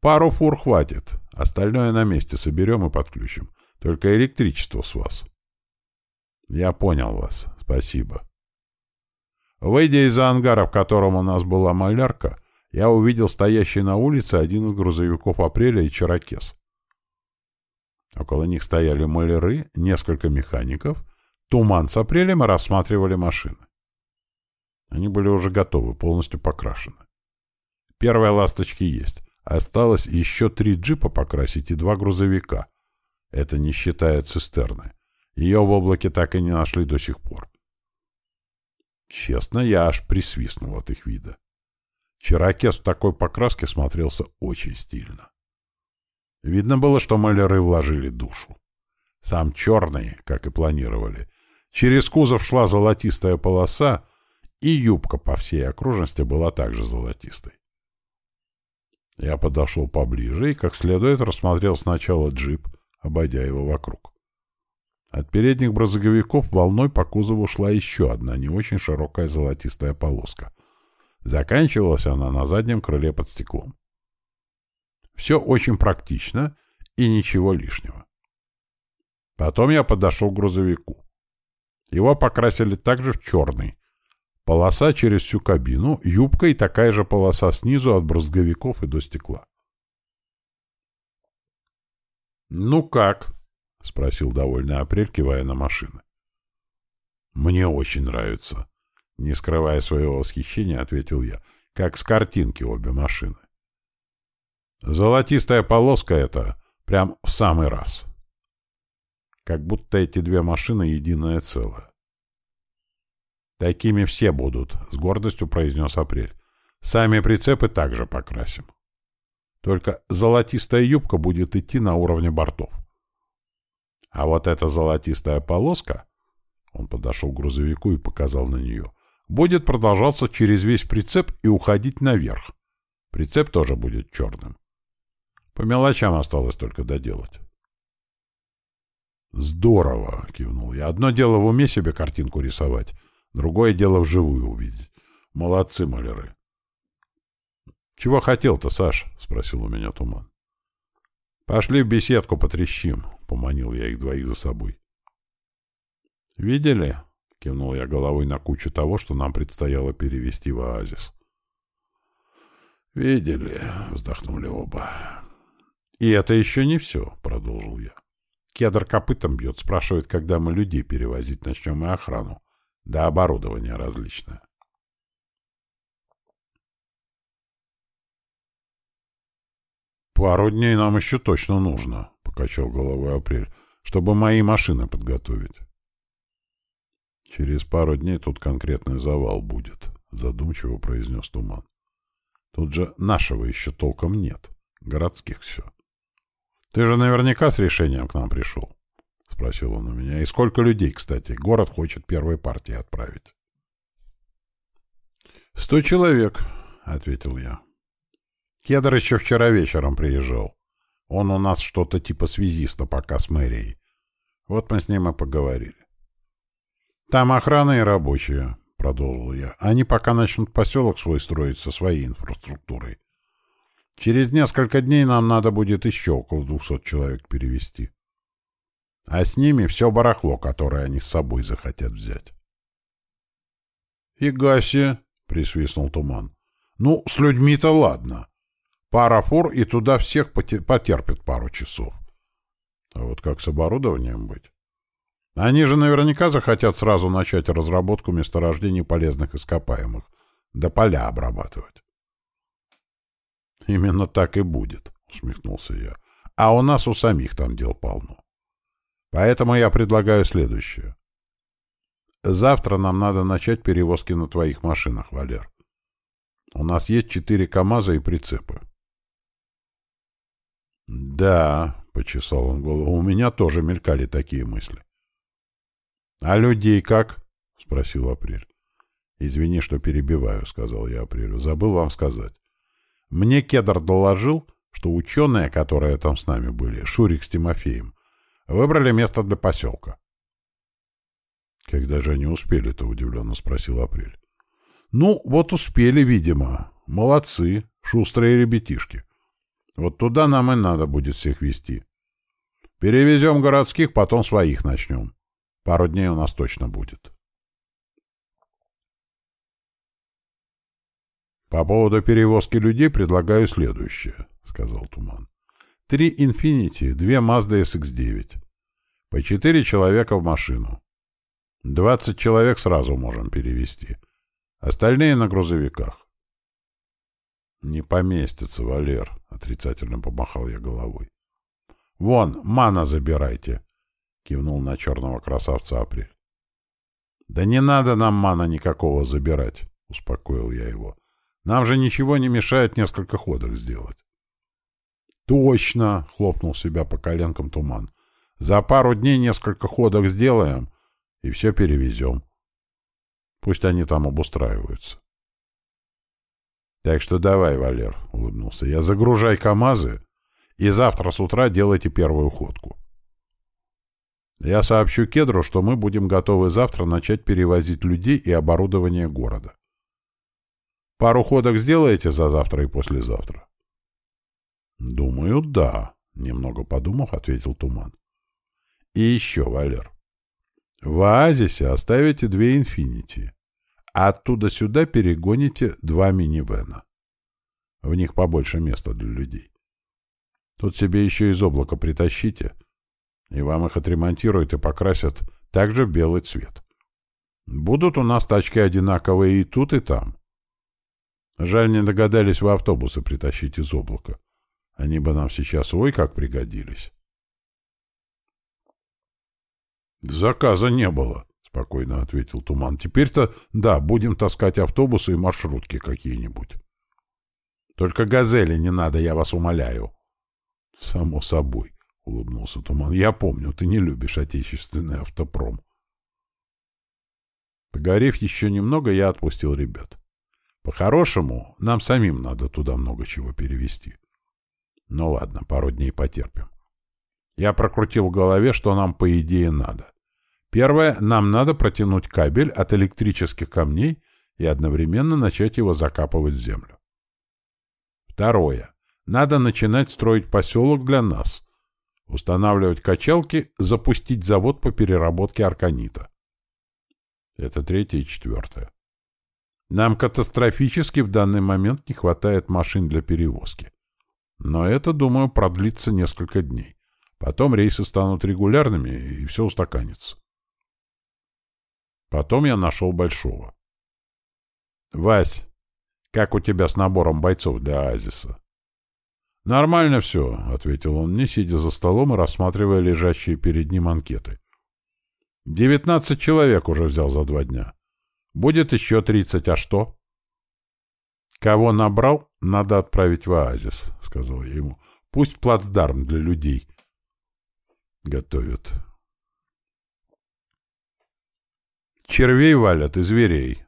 Пару фур хватит. Остальное на месте соберем и подключим. Только электричество с вас. Я понял вас. Спасибо. Выйдя из-за ангара, в котором у нас была малярка, я увидел стоящий на улице один из грузовиков «Апреля» и «Чарокес». Около них стояли маляры, несколько механиков. Туман с «Апрелем» рассматривали машины. Они были уже готовы, полностью покрашены. Первые ласточки есть. Осталось еще три джипа покрасить и два грузовика. Это не считая цистерны. Ее в облаке так и не нашли до сих пор. Честно, я аж присвистнул от их вида. Чирокез в такой покраске смотрелся очень стильно. Видно было, что маляры вложили душу. Сам черный, как и планировали. Через кузов шла золотистая полоса, и юбка по всей окружности была также золотистой. Я подошел поближе и, как следует, рассмотрел сначала джип, обойдя его вокруг. От передних брозговиков волной по кузову шла еще одна не очень широкая золотистая полоска. Заканчивалась она на заднем крыле под стеклом. Все очень практично и ничего лишнего. Потом я подошел к грузовику. Его покрасили также в черный. Полоса через всю кабину, юбка и такая же полоса снизу от брызговиков и до стекла. «Ну как?» — спросил довольный Апрель, кивая на машины. «Мне очень нравится», — не скрывая своего восхищения, ответил я. как с картинки обе машины. Золотистая полоска — это прям в самый раз. Как будто эти две машины — единое целое. «Такими все будут», — с гордостью произнес Апрель. «Сами прицепы также покрасим. Только золотистая юбка будет идти на уровне бортов. А вот эта золотистая полоска, он подошел к грузовику и показал на нее, будет продолжаться через весь прицеп и уходить наверх. Прицеп тоже будет черным. По мелочам осталось только доделать. «Здорово!» — кивнул я. «Одно дело в уме себе картинку рисовать, другое дело вживую увидеть. Молодцы маляры!» «Чего хотел-то, Саш?» — спросил у меня Туман. «Пошли в беседку потрещим», — поманил я их двоих за собой. «Видели?» — кивнул я головой на кучу того, что нам предстояло перевести в оазис. «Видели», — вздохнули оба. «И это еще не все», — продолжил я. Кедр копытом бьет, спрашивает, когда мы людей перевозить начнем и охрану. Да оборудование различное. «Пару дней нам еще точно нужно», — покачал головой Апрель, «чтобы мои машины подготовить». «Через пару дней тут конкретный завал будет», — задумчиво произнес Туман. «Тут же нашего еще толком нет. Городских все». «Ты же наверняка с решением к нам пришел?» — спросил он у меня. «И сколько людей, кстати, город хочет первой партии отправить?» «Сто человек», — ответил я. Кедр еще вчера вечером приезжал. Он у нас что-то типа связиста пока с мэрией. Вот мы с ним и поговорили. Там охрана и рабочие, — продолжил я. Они пока начнут поселок свой строить со своей инфраструктурой. Через несколько дней нам надо будет еще около двухсот человек перевести. А с ними все барахло, которое они с собой захотят взять. — Игаси, — присвистнул Туман. — Ну, с людьми-то ладно. Пара фур, и туда всех потерпит пару часов. А вот как с оборудованием быть? Они же наверняка захотят сразу начать разработку месторождений полезных ископаемых, да поля обрабатывать. Именно так и будет, усмехнулся я. А у нас у самих там дел полно. Поэтому я предлагаю следующее. Завтра нам надо начать перевозки на твоих машинах, Валер. У нас есть четыре КАМАЗа и прицепы. «Да», — почесал он голову, — «у меня тоже мелькали такие мысли». «А людей как?» — спросил Апрель. «Извини, что перебиваю», — сказал я Апрелю. «Забыл вам сказать. Мне Кедр доложил, что ученые, которые там с нами были, Шурик с Тимофеем, выбрали место для поселка». «Когда же они успели-то?» — удивленно спросил Апрель. «Ну, вот успели, видимо. Молодцы, шустрые ребятишки. Вот туда нам и надо будет всех везти. Перевезем городских, потом своих начнем. Пару дней у нас точно будет. По поводу перевозки людей предлагаю следующее, сказал Туман. Три «Инфинити», две «Мазда SX-9». По четыре человека в машину. Двадцать человек сразу можем перевести. Остальные на грузовиках. «Не поместится, Валер», — отрицательно помахал я головой. «Вон, мана забирайте», — кивнул на черного красавца Апрель. «Да не надо нам мана никакого забирать», — успокоил я его. «Нам же ничего не мешает несколько ходок сделать». «Точно!» — хлопнул себя по коленкам туман. «За пару дней несколько ходок сделаем и все перевезем. Пусть они там обустраиваются». Так что давай, Валер, — улыбнулся я, — загружай КАМАЗы и завтра с утра делайте первую ходку. Я сообщу Кедру, что мы будем готовы завтра начать перевозить людей и оборудование города. Пару ходок сделаете за завтра и послезавтра? — Думаю, да, — немного подумав, ответил Туман. — И еще, Валер, в оазисе оставите две «Инфинити» а оттуда сюда перегоните два минивэна. В них побольше места для людей. Тут себе еще из облака притащите, и вам их отремонтируют и покрасят также в белый цвет. Будут у нас тачки одинаковые и тут, и там. Жаль, не догадались в автобусы притащить из облака. Они бы нам сейчас ой как пригодились. Заказа не было, спокойно ответил Туман. Теперь-то, да, будем таскать автобусы и маршрутки какие-нибудь. Только газели не надо, я вас умоляю. Само собой, улыбнулся Туман. Я помню, ты не любишь отечественный автопром. Погорев еще немного, я отпустил ребят. По-хорошему, нам самим надо туда много чего перевести. Ну ладно, пару дней потерпим. Я прокрутил в голове, что нам по идее надо. Первое, нам надо протянуть кабель от электрических камней и одновременно начать его закапывать в землю. Второе, надо начинать строить поселок для нас, устанавливать качалки, запустить завод по переработке арканита. Это третье и четвертое. Нам катастрофически в данный момент не хватает машин для перевозки. Но это, думаю, продлится несколько дней. Потом рейсы станут регулярными, и все устаканится. Потом я нашел Большого. «Вась, как у тебя с набором бойцов для Оазиса?» «Нормально все», — ответил он мне, сидя за столом и рассматривая лежащие перед ним анкеты. «Девятнадцать человек уже взял за два дня. Будет еще тридцать, а что?» «Кого набрал, надо отправить в оазис», — сказал я ему. «Пусть плацдарм для людей готовят». «Червей валят и зверей».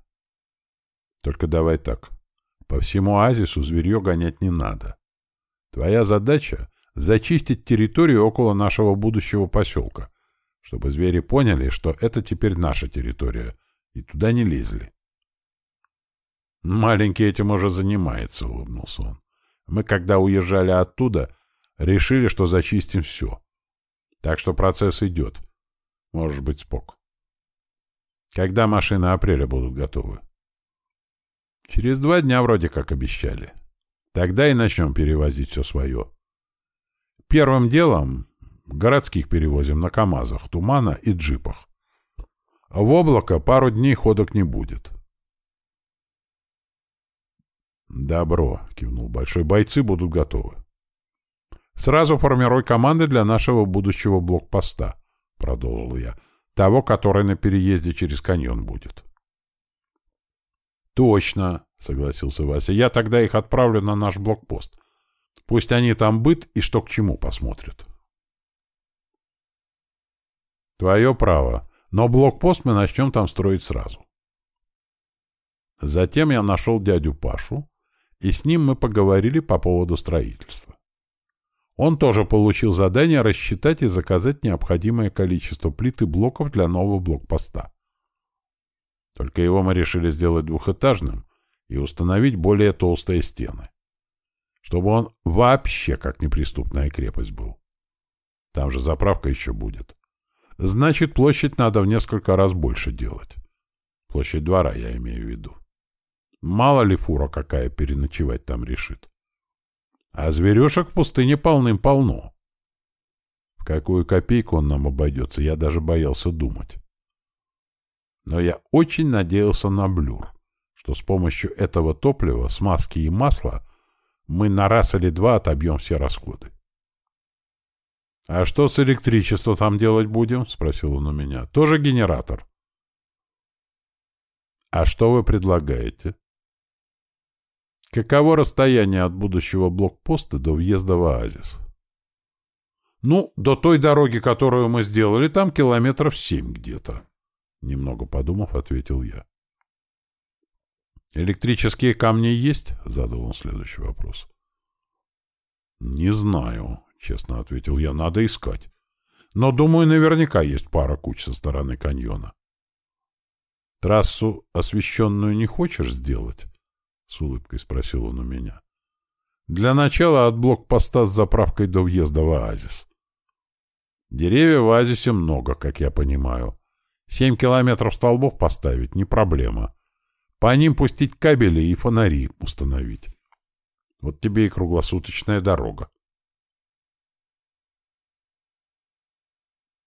«Только давай так. По всему оазису зверье гонять не надо. Твоя задача — зачистить территорию около нашего будущего поселка, чтобы звери поняли, что это теперь наша территория, и туда не лезли. «Маленький этим уже занимается», — улыбнулся он. «Мы, когда уезжали оттуда, решили, что зачистим все. Так что процесс идет. Может быть, спок. Когда машины апреля будут готовы?» «Через два дня вроде как обещали. Тогда и начнем перевозить все свое. Первым делом городских перевозим на КАМАЗах, тумана и джипах. А в облако пару дней ходок не будет». «Добро», — кивнул Большой. «Бойцы будут готовы». «Сразу формируй команды для нашего будущего блокпоста», — продолжил я. «Того, который на переезде через каньон будет». «Точно», — согласился Вася. «Я тогда их отправлю на наш блокпост. Пусть они там быт и что к чему посмотрят». «Твое право. Но блокпост мы начнем там строить сразу». Затем я нашел дядю Пашу, и с ним мы поговорили по поводу строительства. Он тоже получил задание рассчитать и заказать необходимое количество плит и блоков для нового блокпоста. Только его мы решили сделать двухэтажным и установить более толстые стены, чтобы он вообще как неприступная крепость был. Там же заправка еще будет. Значит, площадь надо в несколько раз больше делать. Площадь двора я имею в виду. Мало ли фура какая переночевать там решит. А зверюшек в пустыне полным-полно. В какую копейку он нам обойдется, я даже боялся думать. Но я очень надеялся на блюр, что с помощью этого топлива, смазки и масла мы на раз или два отобьем все расходы. — А что с электричеством там делать будем? — спросил он у меня. — Тоже генератор. — А что вы предлагаете? Каково расстояние от будущего блокпоста до въезда в оазис? Ну, до той дороги, которую мы сделали, там километров семь где-то. Немного подумав, ответил я. Электрические камни есть? Задал он следующий вопрос. Не знаю, честно ответил я. Надо искать. Но, думаю, наверняка есть пара куч со стороны каньона. Трассу освещенную не хочешь сделать? — с улыбкой спросил он у меня. «Для начала от блокпоста с заправкой до въезда в оазис». «Деревьев в оазисе много, как я понимаю. Семь километров столбов поставить — не проблема. По ним пустить кабели и фонари установить. Вот тебе и круглосуточная дорога».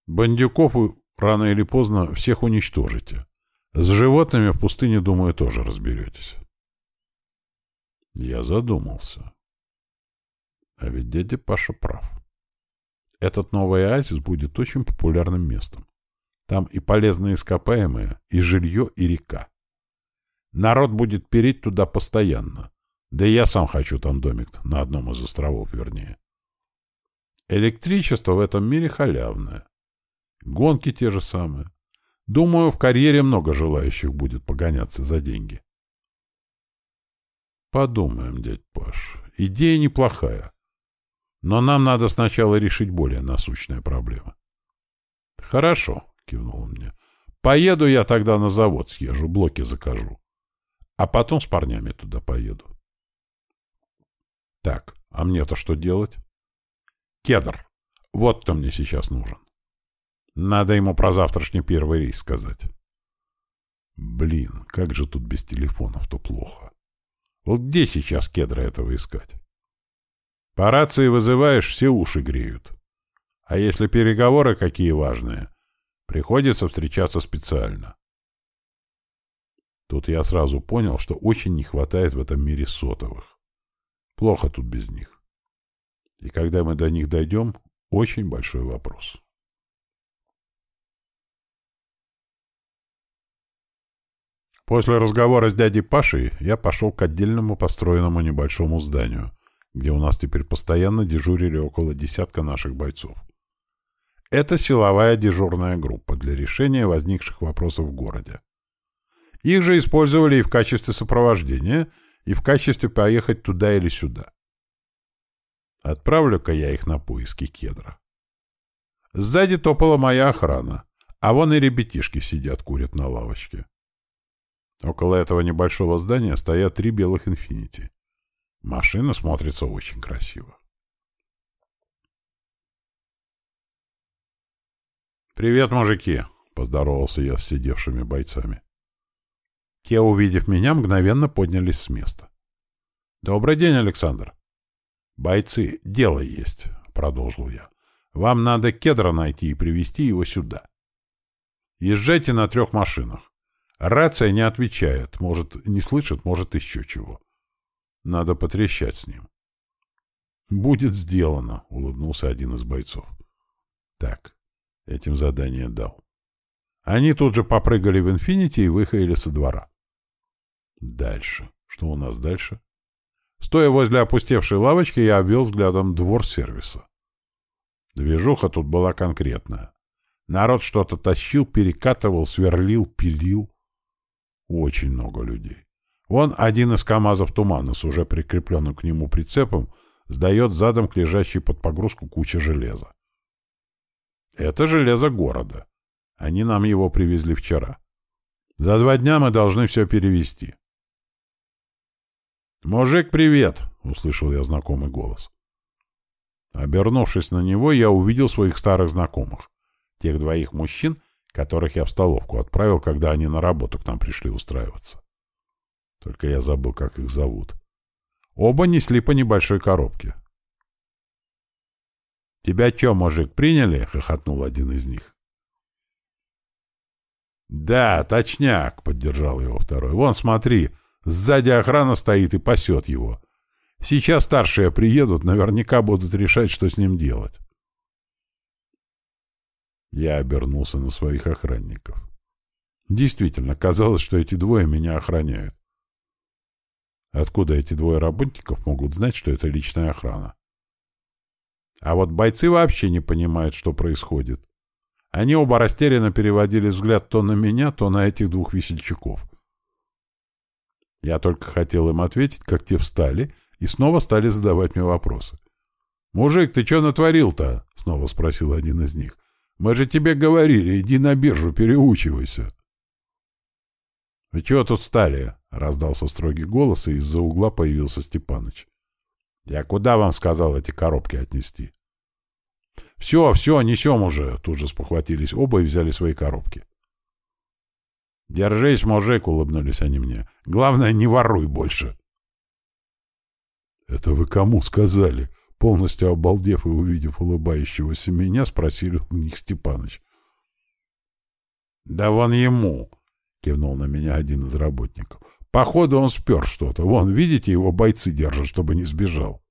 Бандюков вы рано или поздно всех уничтожите. С животными в пустыне, думаю, тоже разберетесь. Я задумался. А ведь дядя Паша прав. Этот новый оазис будет очень популярным местом. Там и полезные ископаемые, и жилье, и река. Народ будет переть туда постоянно. Да и я сам хочу там домик, на одном из островов, вернее. Электричество в этом мире халявное. Гонки те же самые. Думаю, в карьере много желающих будет погоняться за деньги. Подумаем, дядь Паш. Идея неплохая. Но нам надо сначала решить более насущные проблемы. Хорошо, кивнул он мне. Поеду я тогда на завод съезжу, блоки закажу. А потом с парнями туда поеду. Так, а мне-то что делать? Кедр. Вот кто мне сейчас нужен. Надо ему про завтрашний первый рейс сказать. Блин, как же тут без телефонов-то плохо. Вот где сейчас кедра этого искать? По рации вызываешь, все уши греют. А если переговоры какие важные, приходится встречаться специально. Тут я сразу понял, что очень не хватает в этом мире сотовых. Плохо тут без них. И когда мы до них дойдем, очень большой вопрос. После разговора с дядей Пашей я пошел к отдельному построенному небольшому зданию, где у нас теперь постоянно дежурили около десятка наших бойцов. Это силовая дежурная группа для решения возникших вопросов в городе. Их же использовали и в качестве сопровождения, и в качестве поехать туда или сюда. Отправлю-ка я их на поиски кедра. Сзади топала моя охрана, а вон и ребятишки сидят, курят на лавочке. Около этого небольшого здания стоят три белых «Инфинити». Машина смотрится очень красиво. «Привет, мужики!» — поздоровался я с сидевшими бойцами. Те, увидев меня, мгновенно поднялись с места. «Добрый день, Александр!» «Бойцы, дело есть», — продолжил я. «Вам надо кедра найти и привести его сюда. Езжайте на трех машинах. Рация не отвечает, может, не слышит, может, еще чего. Надо потрещать с ним. «Будет сделано», — улыбнулся один из бойцов. «Так, этим задание дал». Они тут же попрыгали в «Инфинити» и выехали со двора. Дальше. Что у нас дальше? Стоя возле опустевшей лавочки, я обвел взглядом двор сервиса. Движуха тут была конкретная. Народ что-то тащил, перекатывал, сверлил, пилил. Очень много людей. Вон один из КАМАЗов «Тумана» с уже прикрепленным к нему прицепом сдает задом к лежащей под погрузку куча железа. Это железо города. Они нам его привезли вчера. За два дня мы должны все перевести. «Мужик, привет!» — услышал я знакомый голос. Обернувшись на него, я увидел своих старых знакомых. Тех двоих мужчин, которых я в столовку отправил, когда они на работу к нам пришли устраиваться. Только я забыл, как их зовут. Оба несли по небольшой коробке. «Тебя чё, мужик, приняли?» — хохотнул один из них. «Да, точняк», — поддержал его второй. «Вон, смотри, сзади охрана стоит и пасет его. Сейчас старшие приедут, наверняка будут решать, что с ним делать». Я обернулся на своих охранников. Действительно, казалось, что эти двое меня охраняют. Откуда эти двое работников могут знать, что это личная охрана? А вот бойцы вообще не понимают, что происходит. Они оба растерянно переводили взгляд то на меня, то на этих двух весельчаков. Я только хотел им ответить, как те встали, и снова стали задавать мне вопросы. «Мужик, ты что натворил-то?» — снова спросил один из них. «Мы же тебе говорили, иди на биржу, переучивайся». «Вы чего тут стали?» — раздался строгий голос, и из-за угла появился Степаныч. «Я куда вам сказал эти коробки отнести?» «Все, все, несем уже!» — тут же спохватились оба и взяли свои коробки. «Держись, мужик!» — улыбнулись они мне. «Главное, не воруй больше!» «Это вы кому сказали?» Полностью обалдев и увидев улыбающегося меня, спросили у них Степаныч. «Да вон ему!» — кивнул на меня один из работников. Походу он спер что-то. Вон, видите, его бойцы держат, чтобы не сбежал.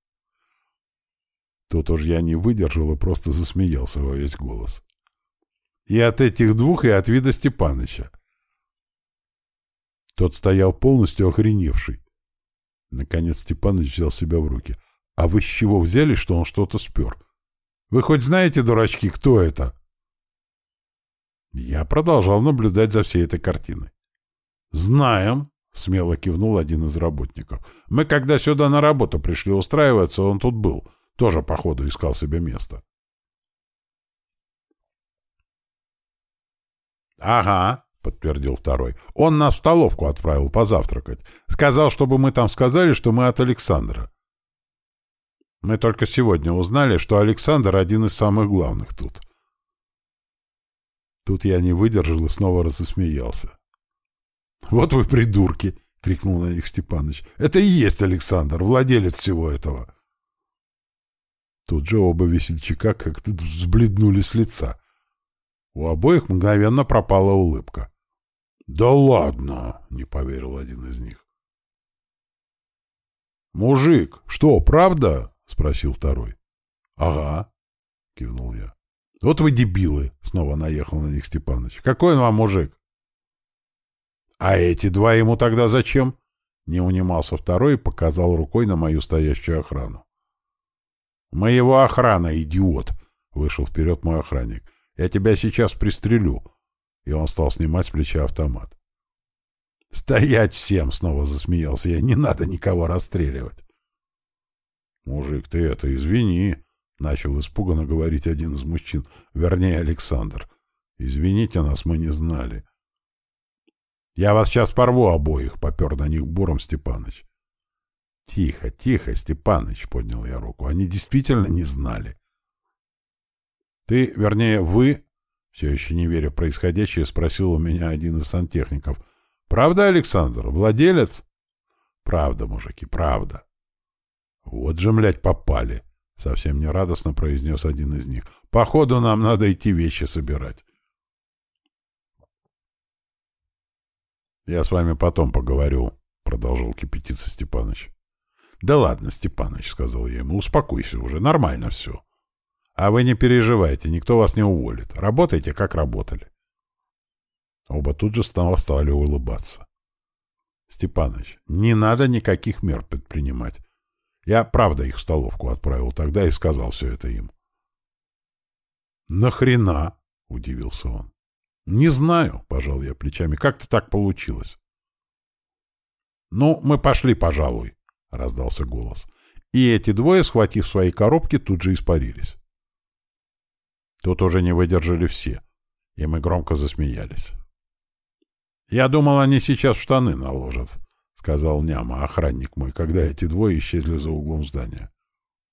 Тут уж я не выдержал и просто засмеялся во весь голос. И от этих двух, и от вида Степаныча. Тот стоял полностью охреневший. Наконец Степаныч взял себя в руки. «А вы с чего взяли, что он что-то спер? Вы хоть знаете, дурачки, кто это?» Я продолжал наблюдать за всей этой картиной. «Знаем», — смело кивнул один из работников. «Мы, когда сюда на работу пришли устраиваться, он тут был. Тоже, походу, искал себе место». «Ага», — подтвердил второй. «Он нас в столовку отправил позавтракать. Сказал, чтобы мы там сказали, что мы от Александра. Мы только сегодня узнали, что Александр один из самых главных тут. Тут я не выдержал и снова рассмеялся. «Вот вы придурки!» — крикнул на них Степаныч. «Это и есть Александр, владелец всего этого!» Тут же оба весельчака как-то взбледнули с лица. У обоих мгновенно пропала улыбка. «Да ладно!» — не поверил один из них. «Мужик, что, правда?» — спросил второй. «Ага», — кивнул я. «Вот вы дебилы!» — снова наехал на них Степаныч. «Какой он вам мужик?» «А эти два ему тогда зачем?» Не унимался второй и показал рукой на мою стоящую охрану. «Мы его охрана, идиот!» — вышел вперед мой охранник. «Я тебя сейчас пристрелю!» И он стал снимать с плеча автомат. «Стоять всем!» — снова засмеялся я. «Не надо никого расстреливать!» «Мужик, ты это, извини!» — начал испуганно говорить один из мужчин, вернее, Александр. «Извините нас, мы не знали». «Я вас сейчас порву обоих», — попер на них буром Степаныч. «Тихо, тихо, Степаныч», — поднял я руку. «Они действительно не знали». «Ты, вернее, вы...» — все еще не веря в происходящее, спросил у меня один из сантехников. «Правда, Александр? Владелец?» «Правда, мужики, правда». «Вот же, млядь, попали!» — совсем нерадостно произнес один из них. — Походу, нам надо идти вещи собирать. — Я с вами потом поговорю, — продолжал кипятиться Степаныч. — Да ладно, Степаныч, — сказал я ему, — успокойся уже, нормально все. А вы не переживайте, никто вас не уволит. Работайте, как работали. Оба тут же снова стали улыбаться. — Степаныч, не надо никаких мер предпринимать. Я, правда, их в столовку отправил тогда и сказал все это им. «Нахрена?» — удивился он. «Не знаю», — пожал я плечами. «Как-то так получилось». «Ну, мы пошли, пожалуй», — раздался голос. И эти двое, схватив свои коробки, тут же испарились. Тут уже не выдержали все, и мы громко засмеялись. «Я думал, они сейчас штаны наложат», — сказал Няма, охранник мой, когда эти двое исчезли за углом здания.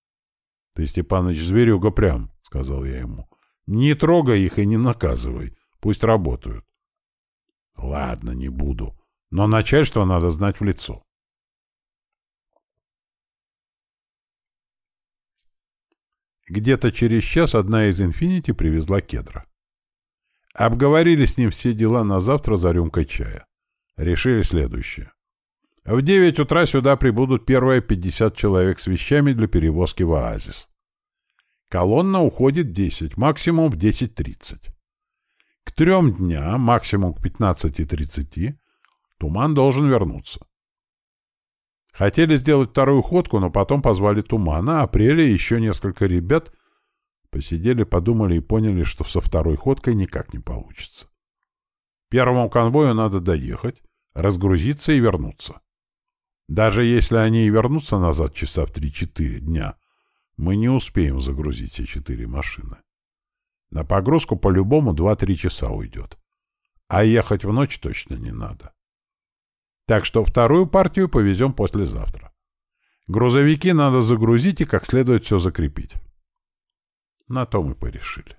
— Ты, Степаныч, зверюга прям, — сказал я ему. — Не трогай их и не наказывай. Пусть работают. — Ладно, не буду. Но начальство надо знать в лицо. Где-то через час одна из «Инфинити» привезла кедра. Обговорили с ним все дела на завтра за рюмкой чая. Решили следующее. В 9 утра сюда прибудут первые 50 человек с вещами для перевозки в оазис. Колонна уходит в 10, максимум в 10.30. К трем дня, максимум к 15.30, туман должен вернуться. Хотели сделать вторую ходку, но потом позвали тумана, апреля еще несколько ребят посидели, подумали и поняли, что со второй ходкой никак не получится. Первому конвою надо доехать, разгрузиться и вернуться. Даже если они и вернутся назад часа в 3-4 дня, мы не успеем загрузить все четыре машины. На погрузку по-любому 2-3 часа уйдет. А ехать в ночь точно не надо. Так что вторую партию повезем послезавтра. Грузовики надо загрузить и как следует все закрепить. На то мы порешили.